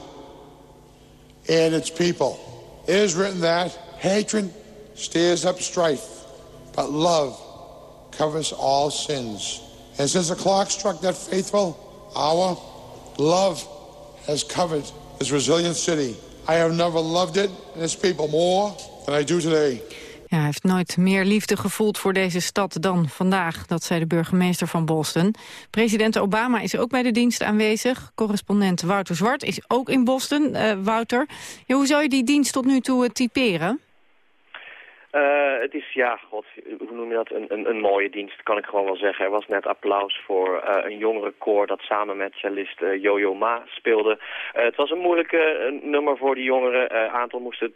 and its people. It is written that Hatred stirs up strife, but love covers all sins. And since the clock struck that faithful hour, love has covered this resilient city. I have never loved it and its people more than I do today. Hij heeft nooit meer liefde gevoeld voor deze stad dan vandaag. Dat zei de burgemeester van Boston. President Obama is ook bij de dienst aanwezig. Correspondent Wouter Zwart is ook in Boston. Uh, Wouter, hoe zou je die dienst tot nu toe uh, typeren? Uh, het is, ja, god, hoe noem je dat, een, een, een, mooie dienst, kan ik gewoon wel zeggen. Er was net applaus voor uh, een jongere koor dat samen met cellist uh, Yo-Yo Ma speelde. het was een moeilijke nummer voor die jongeren. Aantal moesten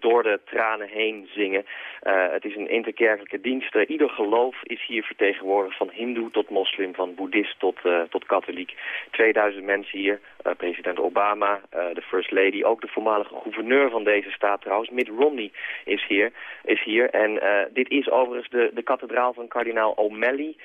door de tranen heen zingen. Uh, het is een interkerkelijke dienst. Uh, ieder geloof is hier vertegenwoordigd, van hindoe tot moslim, van boeddhist tot, uh, tot katholiek. 2000 mensen hier, president Obama, de first lady, ook de voormalige gouverneur van deze staat trouwens, Mitt Romney is hier. Is hier. En dit is overigens de, de kathedraal van kardinaal O'Malley.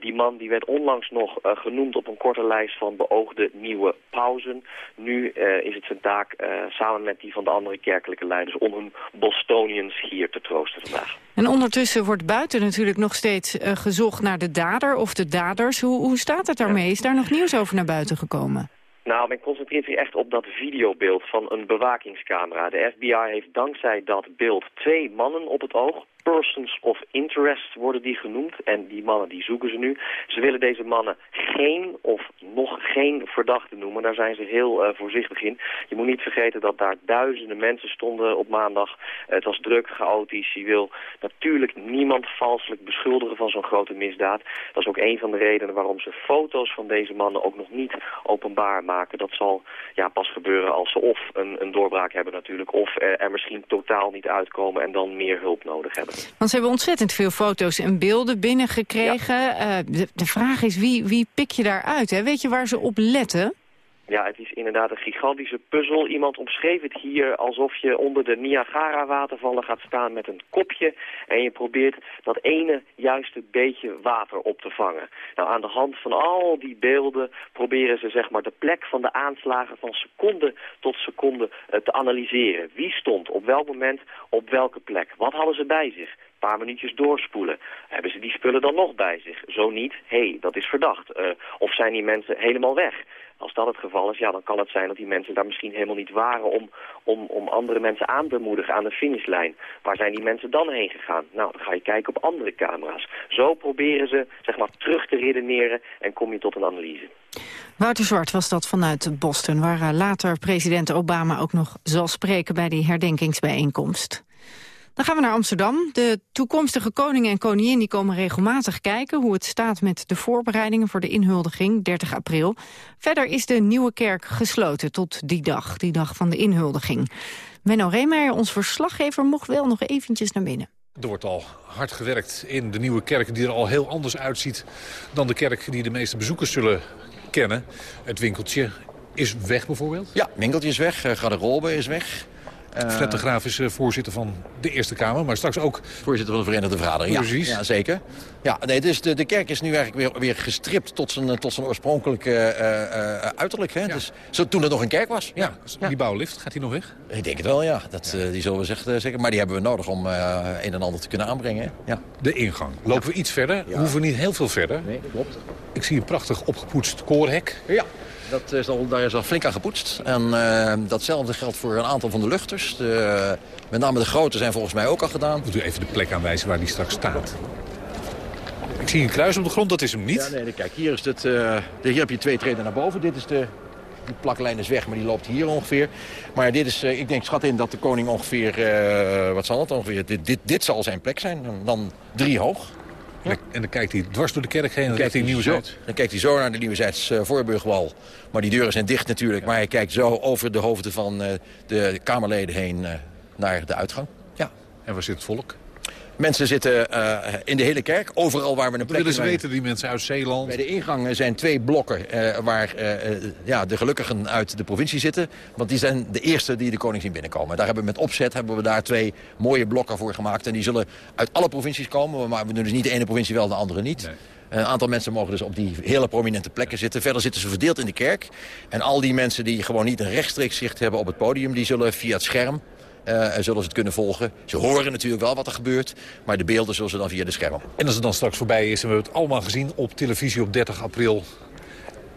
die man die werd onlangs nog genoemd op een korte lijst van beoogde nieuwe pauzen. Nu is het zijn taak samen met die van de andere kerkelijke leiders om hun Bostonians hier te troosten vandaag. En ondertussen wordt buiten natuurlijk nog steeds gezocht naar de dader of de daders. Hoe, hoe staat het daarmee? Is daar nog nieuws over naar buiten gekomen? Nou, men concentreert zich echt op dat videobeeld van een bewakingscamera. De FBI heeft dankzij dat beeld twee mannen op het oog persons of interest worden die genoemd. En die mannen die zoeken ze nu. Ze willen deze mannen geen of nog geen verdachte noemen. Daar zijn ze heel uh, voorzichtig in. Je moet niet vergeten dat daar duizenden mensen stonden op maandag. Het was druk, chaotisch. Je wil natuurlijk niemand valselijk beschuldigen van zo'n grote misdaad. Dat is ook een van de redenen waarom ze foto's van deze mannen ook nog niet openbaar maken. Dat zal ja, pas gebeuren als ze of een, een doorbraak hebben natuurlijk... of er, er misschien totaal niet uitkomen en dan meer hulp nodig hebben. Want ze hebben ontzettend veel foto's en beelden binnengekregen. Ja. Uh, de, de, vraag is, wie, wie pik je daaruit? Hè? Weet je waar ze op letten? Ja, het is inderdaad een gigantische puzzel. Iemand omschreef het hier alsof je onder de Niagara-watervallen gaat staan met een kopje... en je probeert dat ene juiste beetje water op te vangen. Nou, aan de hand van al die beelden proberen ze zeg maar, de plek van de aanslagen van seconde tot seconde uh, te analyseren. Wie stond op welk moment op welke plek? Wat hadden ze bij zich? Paar minuutjes doorspoelen. Hebben ze die spullen dan nog bij zich? Zo niet, hé, hey, dat is verdacht. Uh, of zijn die mensen helemaal weg? Als dat het geval is, ja, dan kan het zijn dat die mensen daar misschien helemaal niet waren om, om, om andere mensen aan te moedigen aan de finishlijn. Waar zijn die mensen dan heen gegaan? Nou, dan ga je kijken op andere camera's. Zo proberen ze, zeg maar, terug te redeneren en kom je tot een analyse. Wouter Zwart was dat vanuit Boston, waar later president Obama ook nog zal spreken bij die herdenkingsbijeenkomst. Dan gaan we naar Amsterdam. De toekomstige koning en koningin die komen regelmatig kijken... hoe het staat met de voorbereidingen voor de inhuldiging, 30 april. Verder is de Nieuwe Kerk gesloten tot die dag, die dag van de inhuldiging. Menno Reemeyer, ons verslaggever, mocht wel nog eventjes naar binnen. Er wordt al hard gewerkt in de Nieuwe Kerk... die er al heel anders uitziet dan de kerk die de meeste bezoekers zullen kennen. Het winkeltje is weg bijvoorbeeld? Ja, winkeltje is weg, garderobe is weg... Fred de Graaf is voorzitter van de Eerste Kamer, maar straks ook... Voorzitter van de Verenigde Vergadering, Precies. Ja, zeker. Ja, nee, dus de, de kerk is nu eigenlijk weer, weer gestript tot zijn, tot zijn oorspronkelijke uh, uiterlijk. Hè? Ja. Dus, zo, toen het nog een kerk was. Ja, ja. die bouwlift, gaat die nog weg? Ik denk het wel, ja. Dat, uh, die zullen we zeggen, zeker. Maar die hebben we nodig om een en ander te kunnen aanbrengen. Ja. De ingang. Lopen we iets verder? We hoeven niet heel veel verder. Nee, klopt. Ik zie een prachtig opgepoetst koorhek. Ja. Dat is al, daar is al flink aan gepoetst. En uh, datzelfde geldt voor een aantal van de luchters. De, met name de grote zijn volgens mij ook al gedaan. Moet u even de plek aanwijzen waar die straks staat? Ik zie een kruis op de grond, dat is hem niet. Ja, nee, kijk, hier, is het, uh, hier heb je twee treden naar boven. Dit is de, die plaklijn is weg, maar die loopt hier ongeveer. Maar dit is, uh, ik denk, schat in dat de koning ongeveer, wat zal het ongeveer, dit, dit, dit zal zijn plek zijn. Dan drie hoog. Ja. En dan kijkt hij dwars door de kerk heen en kijkt hij Nieuwezijds. Dan kijkt hij zo naar de Nieuwezijds uh, Voorburgwal. Maar die deuren zijn dicht natuurlijk. Ja. Maar hij kijkt zo over de hoofden van uh, de Kamerleden heen uh, naar de uitgang. Ja. En waar zit het volk? Mensen zitten uh, in de hele kerk, overal waar we een plek willen ze weten, die mensen uit Zeeland? Bij de ingang zijn twee blokken uh, waar uh, ja, de gelukkigen uit de provincie zitten. Want die zijn de eerste die de koning zien binnenkomen. Daar hebben we met opzet hebben we daar twee mooie blokken voor gemaakt. En die zullen uit alle provincies komen. Maar we doen dus niet de ene provincie wel, de andere niet. Nee. Een aantal mensen mogen dus op die hele prominente plekken zitten. Verder zitten ze verdeeld in de kerk. En al die mensen die gewoon niet een rechtstreeks zicht hebben op het podium... die zullen via het scherm zullen ze het kunnen volgen. Ze horen natuurlijk wel wat er gebeurt, maar de beelden zullen ze dan via de schermen. En als het dan straks voorbij is en we hebben het allemaal gezien op televisie op 30 april...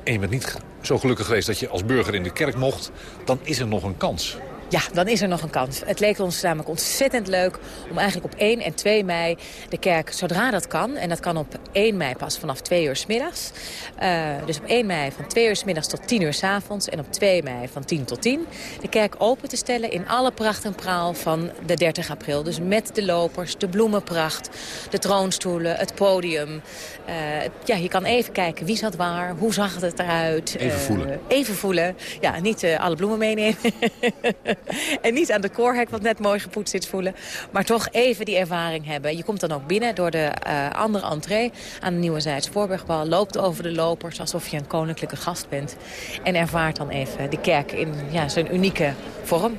en je bent niet zo gelukkig geweest dat je als burger in de kerk mocht... dan is er nog een kans. Ja, dan is er nog een kans. Het leek ons namelijk ontzettend leuk om eigenlijk op 1 en 2 mei de kerk, zodra dat kan... en dat kan op 1 mei pas vanaf 2 uur s middags. Uh, dus op 1 mei van 2 uur s middags tot 10 uur s avonds... en op 2 mei van 10 tot 10 de kerk open te stellen in alle pracht en praal van de 30 april. Dus met de lopers, de bloemenpracht, de troonstoelen, het podium. Uh, ja, je kan even kijken wie zat waar, hoe zag het eruit. Even uh, voelen. Even voelen. Ja, niet alle bloemen meenemen. en niet aan de koorhek wat net mooi gepoetst zit voelen. Maar toch even die ervaring hebben. Je komt dan ook binnen door de uh, andere entree aan de Nieuwe Zijds Voorburgbal. Loopt over de lopers alsof je een koninklijke gast bent. En ervaart dan even de kerk in ja, zijn unieke vorm.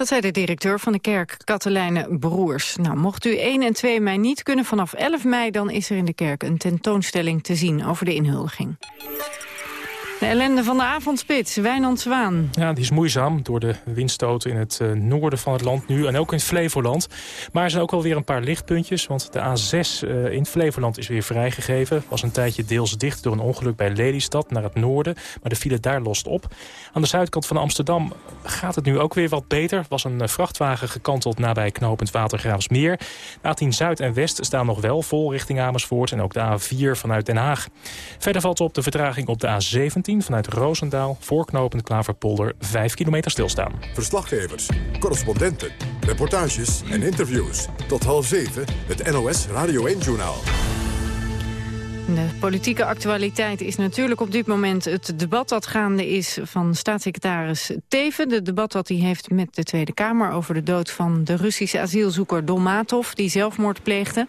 Dat zei de directeur van de kerk, Katelijne Broers. Nou, mocht u 1 en 2 mei niet kunnen, vanaf 11 mei... dan is er in de kerk een tentoonstelling te zien over de inhuldiging. De ellende van de avondspits, Wijnand Zwaan. Ja, die is moeizaam door de windstoten in het uh, noorden van het land nu... en ook in Flevoland. Maar er zijn ook wel weer een paar lichtpuntjes... want de A6 uh, in Flevoland is weer vrijgegeven. Was een tijdje deels dicht door een ongeluk bij Lelystad naar het noorden. Maar de file daar lost op. Aan de zuidkant van Amsterdam gaat het nu ook weer wat beter. was een uh, vrachtwagen gekanteld nabij knooppunt Watergraafsmeer. De A10 Zuid en West staan nog wel vol richting Amersfoort... en ook de A4 vanuit Den Haag. Verder valt op de vertraging op de A17 vanuit Roosendaal... voorknopend Klaverpolder 5 kilometer stilstaan. Verslaggevers, correspondenten, reportages en interviews. Tot half zeven het NOS Radio 1-journaal. De politieke actualiteit is natuurlijk op dit moment het debat dat gaande is van staatssecretaris Teven. Het debat dat hij heeft met de Tweede Kamer over de dood van de Russische asielzoeker Dolmatov, die zelfmoord pleegde.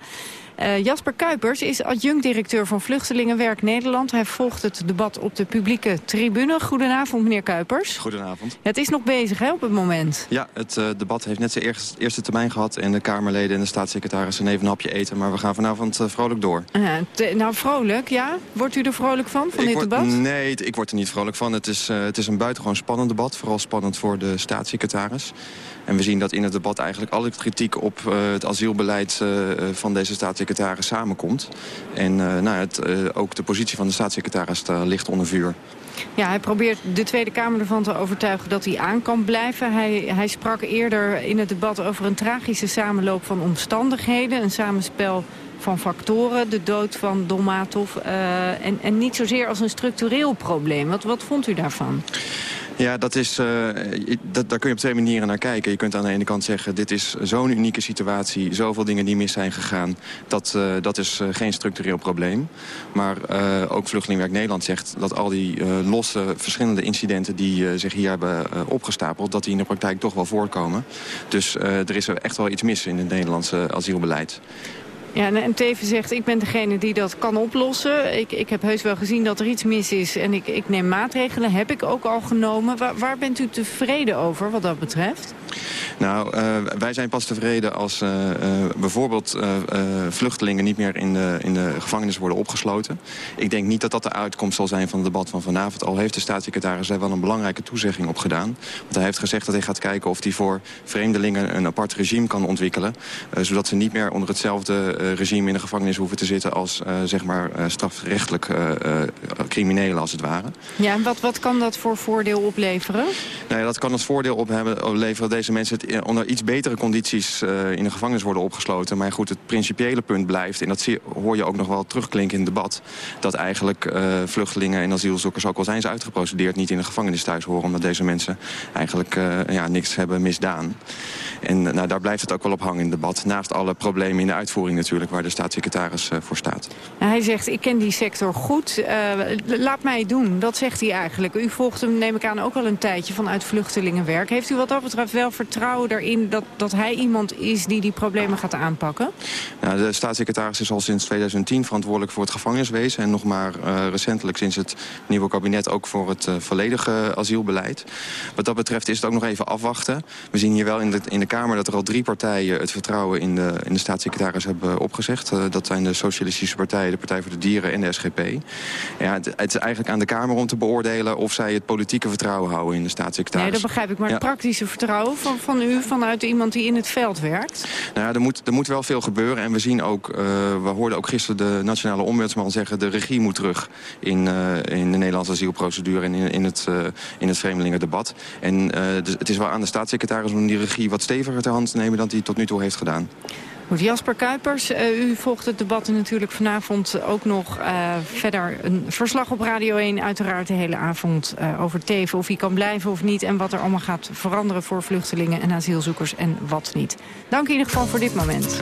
Uh, Jasper Kuipers is adjunct-directeur van Vluchtelingenwerk Nederland. Hij volgt het debat op de publieke tribune. Goedenavond, meneer Kuipers. Goedenavond. Het is nog bezig hè, op het moment. Ja, het uh, debat heeft net zijn eerste, eerste termijn gehad... en de Kamerleden en de staatssecretarissen even een hapje eten. Maar we gaan vanavond uh, vrolijk door. nou, vrolijk, ja? Wordt u er vrolijk van, van ik dit word, debat? Nee, ik word er niet vrolijk van. Het is, het is een buitengewoon spannend debat. Vooral spannend voor de staatssecretaris. En we zien dat in het debat eigenlijk alle kritiek op uh, het asielbeleid uh, van deze staatssecretaris samenkomt. En nou, het, ook de positie van de staatssecretaris ligt onder vuur. Ja, hij probeert de Tweede Kamer ervan te overtuigen dat hij aan kan blijven. Hij, hij sprak eerder in het debat over een tragische samenloop van omstandigheden. Een samenspel van factoren, de dood van Dolmatov. en, en niet zozeer als een structureel probleem. Wat, wat vond u daarvan? Ja, dat is, uh, dat, daar kun je op twee manieren naar kijken. Je kunt aan de ene kant zeggen, dit is zo'n unieke situatie... zoveel dingen die mis zijn gegaan, dat, uh, dat is uh, geen structureel probleem. Maar ook Vluchtelingwerk Nederland zegt dat al die losse verschillende incidenten... die zich hier hebben opgestapeld, dat die in de praktijk toch wel voorkomen. Dus er is echt wel iets mis in het Nederlandse asielbeleid. Ja, en Teven zegt, ik ben degene die dat kan oplossen. Ik, ik heb heus wel gezien dat er iets mis is en ik, ik neem maatregelen. Heb ik ook al genomen. Waar, bent u tevreden over wat dat betreft? Nou, uh, wij zijn pas tevreden als uh, uh, bijvoorbeeld vluchtelingen niet meer in de, in de gevangenis worden opgesloten. Ik denk niet dat dat de uitkomst zal zijn van het debat van vanavond. Al heeft de staatssecretaris daar wel een belangrijke toezegging op gedaan. Want hij heeft gezegd dat hij gaat kijken of hij voor vreemdelingen een apart regime kan ontwikkelen. zodat ze niet meer onder hetzelfde regime in de gevangenis hoeven te zitten als zeg maar strafrechtelijk criminelen als het ware. Ja, en wat, wat kan dat voor voordeel opleveren? Nou ja, dat kan het voordeel opleveren dat deze mensen het onder iets betere condities in de gevangenis worden opgesloten. Maar goed, het principiële punt blijft, en dat zie, hoor je ook nog wel terugklinken in het debat... dat eigenlijk vluchtelingen en asielzoekers, ook al zijn ze uitgeprocedeerd... niet in de gevangenis thuis horen, omdat deze mensen eigenlijk ja, niks hebben misdaan. En nou, daar blijft het ook wel op hangen in het debat. Naast alle problemen in de uitvoering natuurlijk, waar de staatssecretaris voor staat. Hij zegt, ik ken die sector goed, laat mij doen. Dat zegt hij eigenlijk. U volgt hem, neem ik aan, ook al een tijdje vanuit vluchtelingenwerk. Heeft u wat dat betreft wel vertrouwen erin dat, dat hij iemand is die die problemen gaat aanpakken? Nou, de staatssecretaris is al sinds 2010 verantwoordelijk voor het gevangeniswezen... en nog maar uh, recentelijk sinds het nieuwe kabinet ook voor het uh, volledige asielbeleid. Wat dat betreft is het ook nog even afwachten. We zien hier wel in de, in de Kamer dat er al drie partijen het vertrouwen in de, in de staatssecretaris hebben opgezegd. Uh, dat zijn de Socialistische Partij, de Partij voor de Dieren en de SGP. Ja, het, het, is eigenlijk aan de Kamer om te beoordelen of zij het politieke vertrouwen houden in de staatssecretaris. Nee, dat begrijp ik. Maar ja. het praktische vertrouwen van, van u vanuit iemand die in het veld werkt? Nou ja, er moet, er moet wel veel gebeuren. En we zien ook, uh, we hoorden ook gisteren de nationale ombudsman zeggen... de regie moet terug in, uh, in de Nederlandse asielprocedure en in, in, het, uh, in het vreemdelingendebat. En dus het is wel aan de staatssecretaris om die regie wat steviger ter hand nemen... dan hij tot nu toe heeft gedaan. Jasper Kuipers, uh, u volgt het debat natuurlijk vanavond ook nog uh, verder een verslag op Radio 1. Uiteraard de hele avond uh, over Teven, of hij kan blijven of niet... en wat er allemaal gaat veranderen voor vluchtelingen en asielzoekers en wat niet. Dank in ieder geval voor dit moment.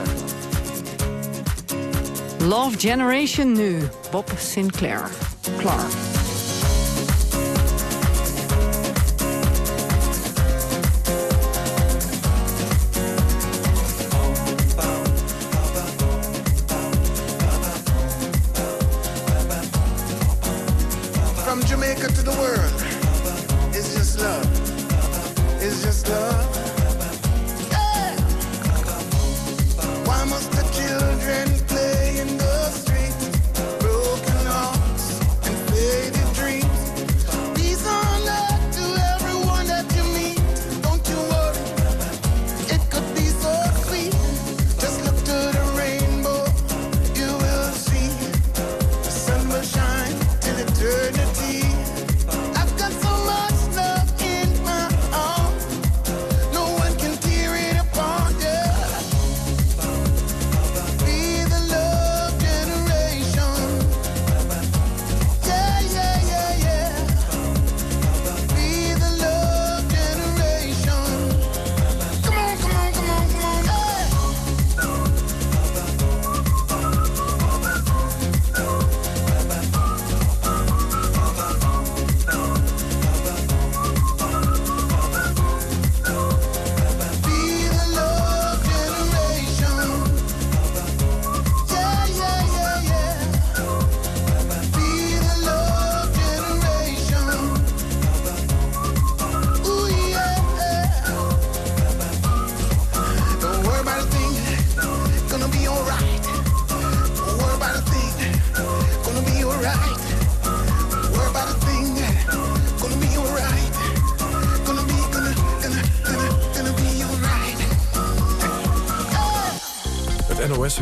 Love Generation nu, Bob Sinclair. Klaar.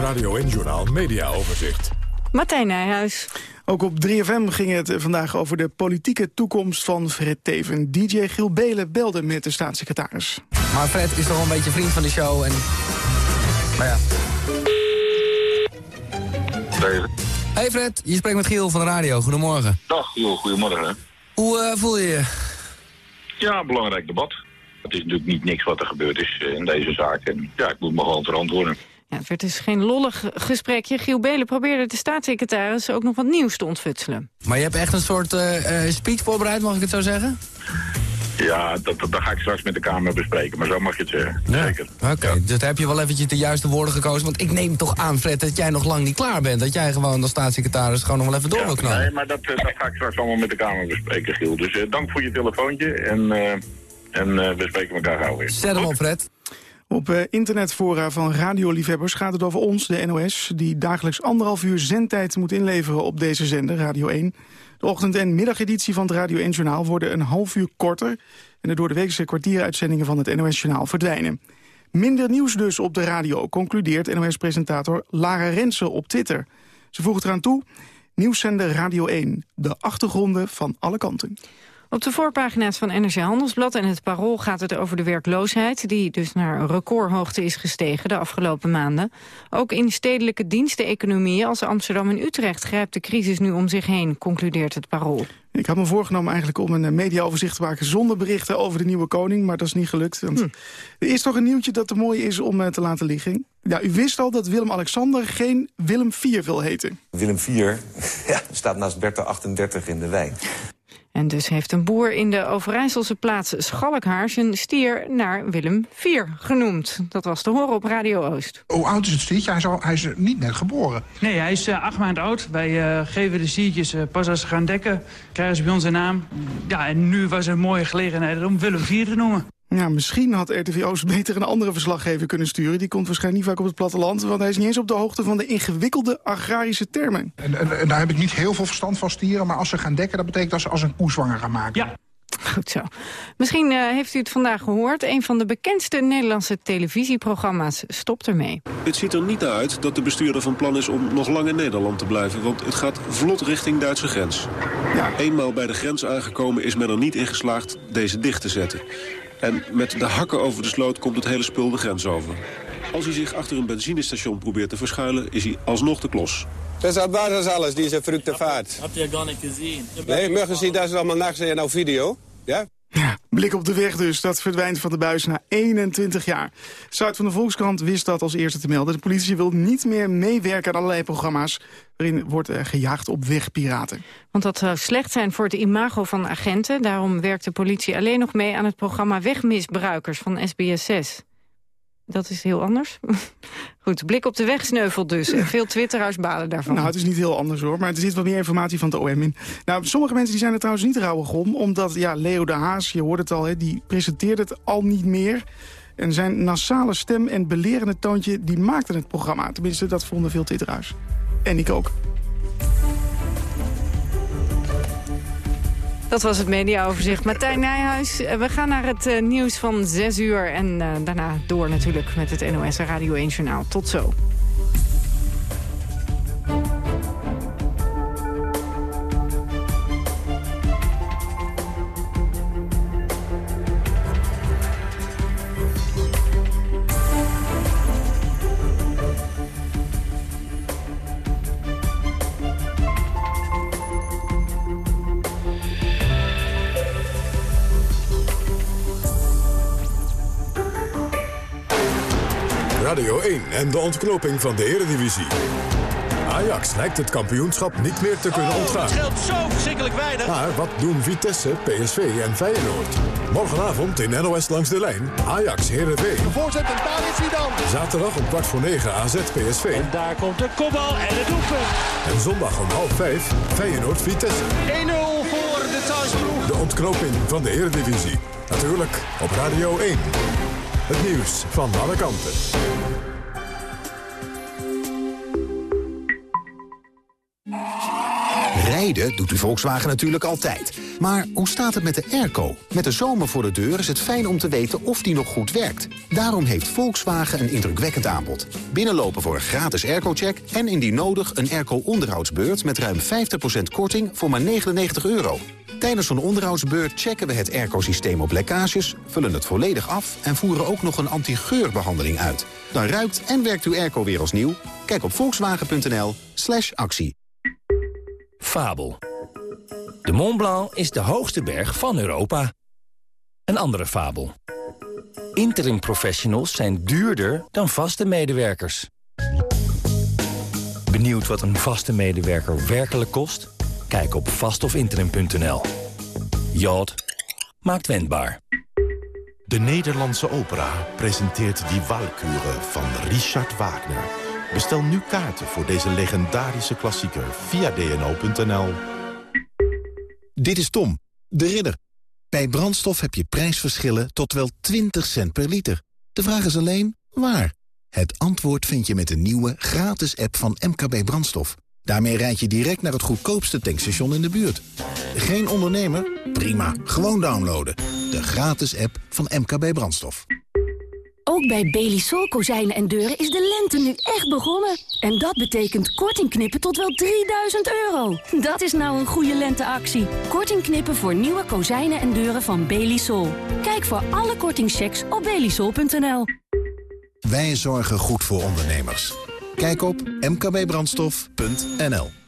Radio 1-journaal Media Overzicht. Martijn Nijhuis. Ook op 3FM ging het vandaag over de politieke toekomst van Fred Teven. DJ Giel Belen belde met de staatssecretaris. Maar Fred is toch wel een beetje vriend van de show en... Maar ja. Hey Fred, je spreekt met Giel van de radio. Goedemorgen. Dag, joh, goedemorgen. Hoe eh, voel je je? Ja, belangrijk debat. Het is natuurlijk niet niks wat er gebeurd is eh, in deze zaak. En ja, ik moet me gewoon verantwoorden. Ja, het werd dus geen lollig gesprekje. Giel Belen probeerde de staatssecretaris ook nog wat nieuws te ontfutselen. Maar je hebt echt een soort eh, eh, speech voorbereid, mag ik het zo zeggen? Ja, dat, dat, dat ga ik straks met de Kamer bespreken, maar zo mag je het zeggen. Zeker. Oké, dus daar heb je wel eventjes de juiste woorden gekozen. Want ik neem toch aan, Fred, dat jij nog lang niet klaar bent. Dat jij gewoon als staatssecretaris gewoon nog wel even door wil knallen. Nee, maar dat, eh, dat ga ik straks allemaal met de Kamer bespreken, Giel. Dus eh, dank voor je telefoontje en, eh, en eh, we spreken elkaar gauw weer. Zet hem op, Fred. Op eh, internetfora van radioliefhebbers gaat het over ons, de NOS... die dagelijks anderhalf uur zendtijd moet inleveren op deze zender, Radio 1. De ochtend- en middageditie van het Radio 1-journaal worden een half uur korter... en de door de weekse kwartieruitzendingen van het NOS-journaal verdwijnen. Minder nieuws dus op de radio, concludeert NOS-presentator Lara Rensen op Twitter. Ze voegt eraan toe, nieuwszender Radio 1, de achtergronden van alle kanten. Op de voorpagina's van NRC Handelsblad en het Parool gaat het over de werkloosheid... die dus naar recordhoogte is gestegen de afgelopen maanden. Ook in stedelijke diensteconomieën als Amsterdam en Utrecht... grijpt de crisis nu om zich heen, concludeert het Parool. Ik had me voorgenomen eigenlijk om een eh, mediaoverzicht te maken... zonder berichten over de nieuwe koning, maar dat is niet gelukt. Want Er is toch een nieuwtje dat te mooi is om eh, te laten liggen. Ja, u wist al dat Willem-Alexander geen Willem IV wil heten. Willem IV ja, staat naast Bertha 38 in de wijn. En dus heeft een boer in de Overijsselse plaats Schalkhaar... zijn stier naar Willem IV genoemd. Dat was te horen op Radio Oost. Hoe oud is het stiertje? Hij is, al, hij is niet net geboren. Nee, hij is eh, acht maanden oud. Wij eh, geven de stiertjes eh, pas als ze gaan dekken. Krijgen ze bij ons een naam. Ja, en nu was er een mooie gelegenheid om Willem IV te noemen. Ja, misschien had RTV Oost beter een andere verslaggever kunnen sturen. Die komt waarschijnlijk niet vaak op het platteland... want hij is niet eens op de hoogte van de ingewikkelde agrarische termen. En, en, en daar heb ik niet heel veel verstand van stieren. Maar als ze gaan dekken, dat betekent dat ze als een koe zwanger gaan maken. Ja. Goed zo. Misschien uh, heeft u het vandaag gehoord. Een van de bekendste Nederlandse televisieprogramma's stopt ermee. Het ziet er niet naar uit dat de bestuurder van plan is om nog lang in Nederland te blijven. Want het gaat vlot richting Duitse grens. Ja. Eenmaal bij de grens aangekomen is men er niet in geslaagd deze dicht te zetten. En met de hakken over de sloot komt het hele spul de grens over. Als hij zich achter een benzinestation probeert te verschuilen, is hij alsnog de klos. War das alles, diese verrückte Fahrt. Habt ihr gar nicht gesehen? Nee, möchten Sie das allemaal nachsehen auf video? Ja? Ja, blik op de weg dus. Dat verdwijnt van de buis na 21 jaar. Zuid van de Volkskrant wist dat als eerste te melden. De politie wil niet meer meewerken aan allerlei programma's... waarin wordt uh, gejaagd op wegpiraten. Want dat zou slecht zijn voor het imago van agenten. Daarom werkt de politie alleen nog mee aan het programma Wegmisbruikers van SBS 6. Dat is heel anders. Goed, blik op de weg sneuvelt dus. Veel twitteraars balen daarvan. Nou, het is niet heel anders hoor, maar er zit wat meer informatie van de OM in. Nou, sommige mensen die zijn er trouwens niet rouwig om... omdat ja, Leo de Haas, je hoort het al, hè, die presenteert het al niet meer... En zijn nasale stem en belerende toontje, die maakten het programma. Tenminste, dat vonden veel twitteraars. En ik ook. Dat was het mediaoverzicht. Martijn Nijhuis, eh, we gaan naar het uh, nieuws van 6 uur. En uh, daarna door natuurlijk met het NOS Radio 1 Journaal. Tot zo. Radio 1 en de ontknoping van de Eredivisie. Ajax lijkt het kampioenschap niet meer te kunnen ontgaan. Het scheelt zo verschrikkelijk weinig. Maar wat doen Vitesse, PSV en Feyenoord? Morgenavond in NOS langs de lijn. Ajax Heerenveen. De voorzet en daar is hij dan. Zaterdag om kwart voor negen AZ PSV. En daar komt de kopbal en het doelpunt. En zondag om half vijf Feyenoord Vitesse. 1-0 voor de thuisploeg. De ontknoping van de Eredivisie. Natuurlijk op Radio 1. Het nieuws van alle kanten. Rijden doet uw Volkswagen natuurlijk altijd. Maar hoe staat het met de airco? Met de zomer voor de deur is het fijn om te weten of die nog goed werkt. Daarom heeft Volkswagen een indrukwekkend aanbod. Binnenlopen voor een gratis airco-check... en indien nodig een airco-onderhoudsbeurt met ruim 50% korting voor maar 99 euro. Tijdens zo'n onderhoudsbeurt checken we het airco-systeem op lekkages... vullen het volledig af en voeren ook nog een anti-geurbehandeling uit. Dan ruikt en werkt uw airco weer als nieuw. Kijk op volkswagen.nl actie. Fabel. De Mont Blanc is de hoogste berg van Europa. Een andere fabel. Interim professionals zijn duurder dan vaste medewerkers. Benieuwd wat een vaste medewerker werkelijk kost? Kijk op vastofinterim.nl. Jod maakt wendbaar. De Nederlandse opera presenteert Die Walküre van Richard Wagner. Bestel nu kaarten voor deze legendarische klassieker via dno.nl. Dit is Tom, de ridder. Bij brandstof heb je prijsverschillen tot wel 20 cent per liter. De vraag is alleen, waar? Het antwoord vind je met de nieuwe gratis app van MKB Brandstof. Daarmee rijd je direct naar het goedkoopste tankstation in de buurt. Geen ondernemer? Prima, gewoon downloaden. De gratis app van MKB Brandstof. Ook bij Belisol kozijnen en deuren is de lente nu echt begonnen. En dat betekent korting knippen tot wel 3000 euro. Dat is nou een goede lenteactie. Korting knippen voor nieuwe kozijnen en deuren van Belisol. Kijk voor alle kortingchecks op belisol.nl. Wij zorgen goed voor ondernemers. Kijk op mkbbrandstof.nl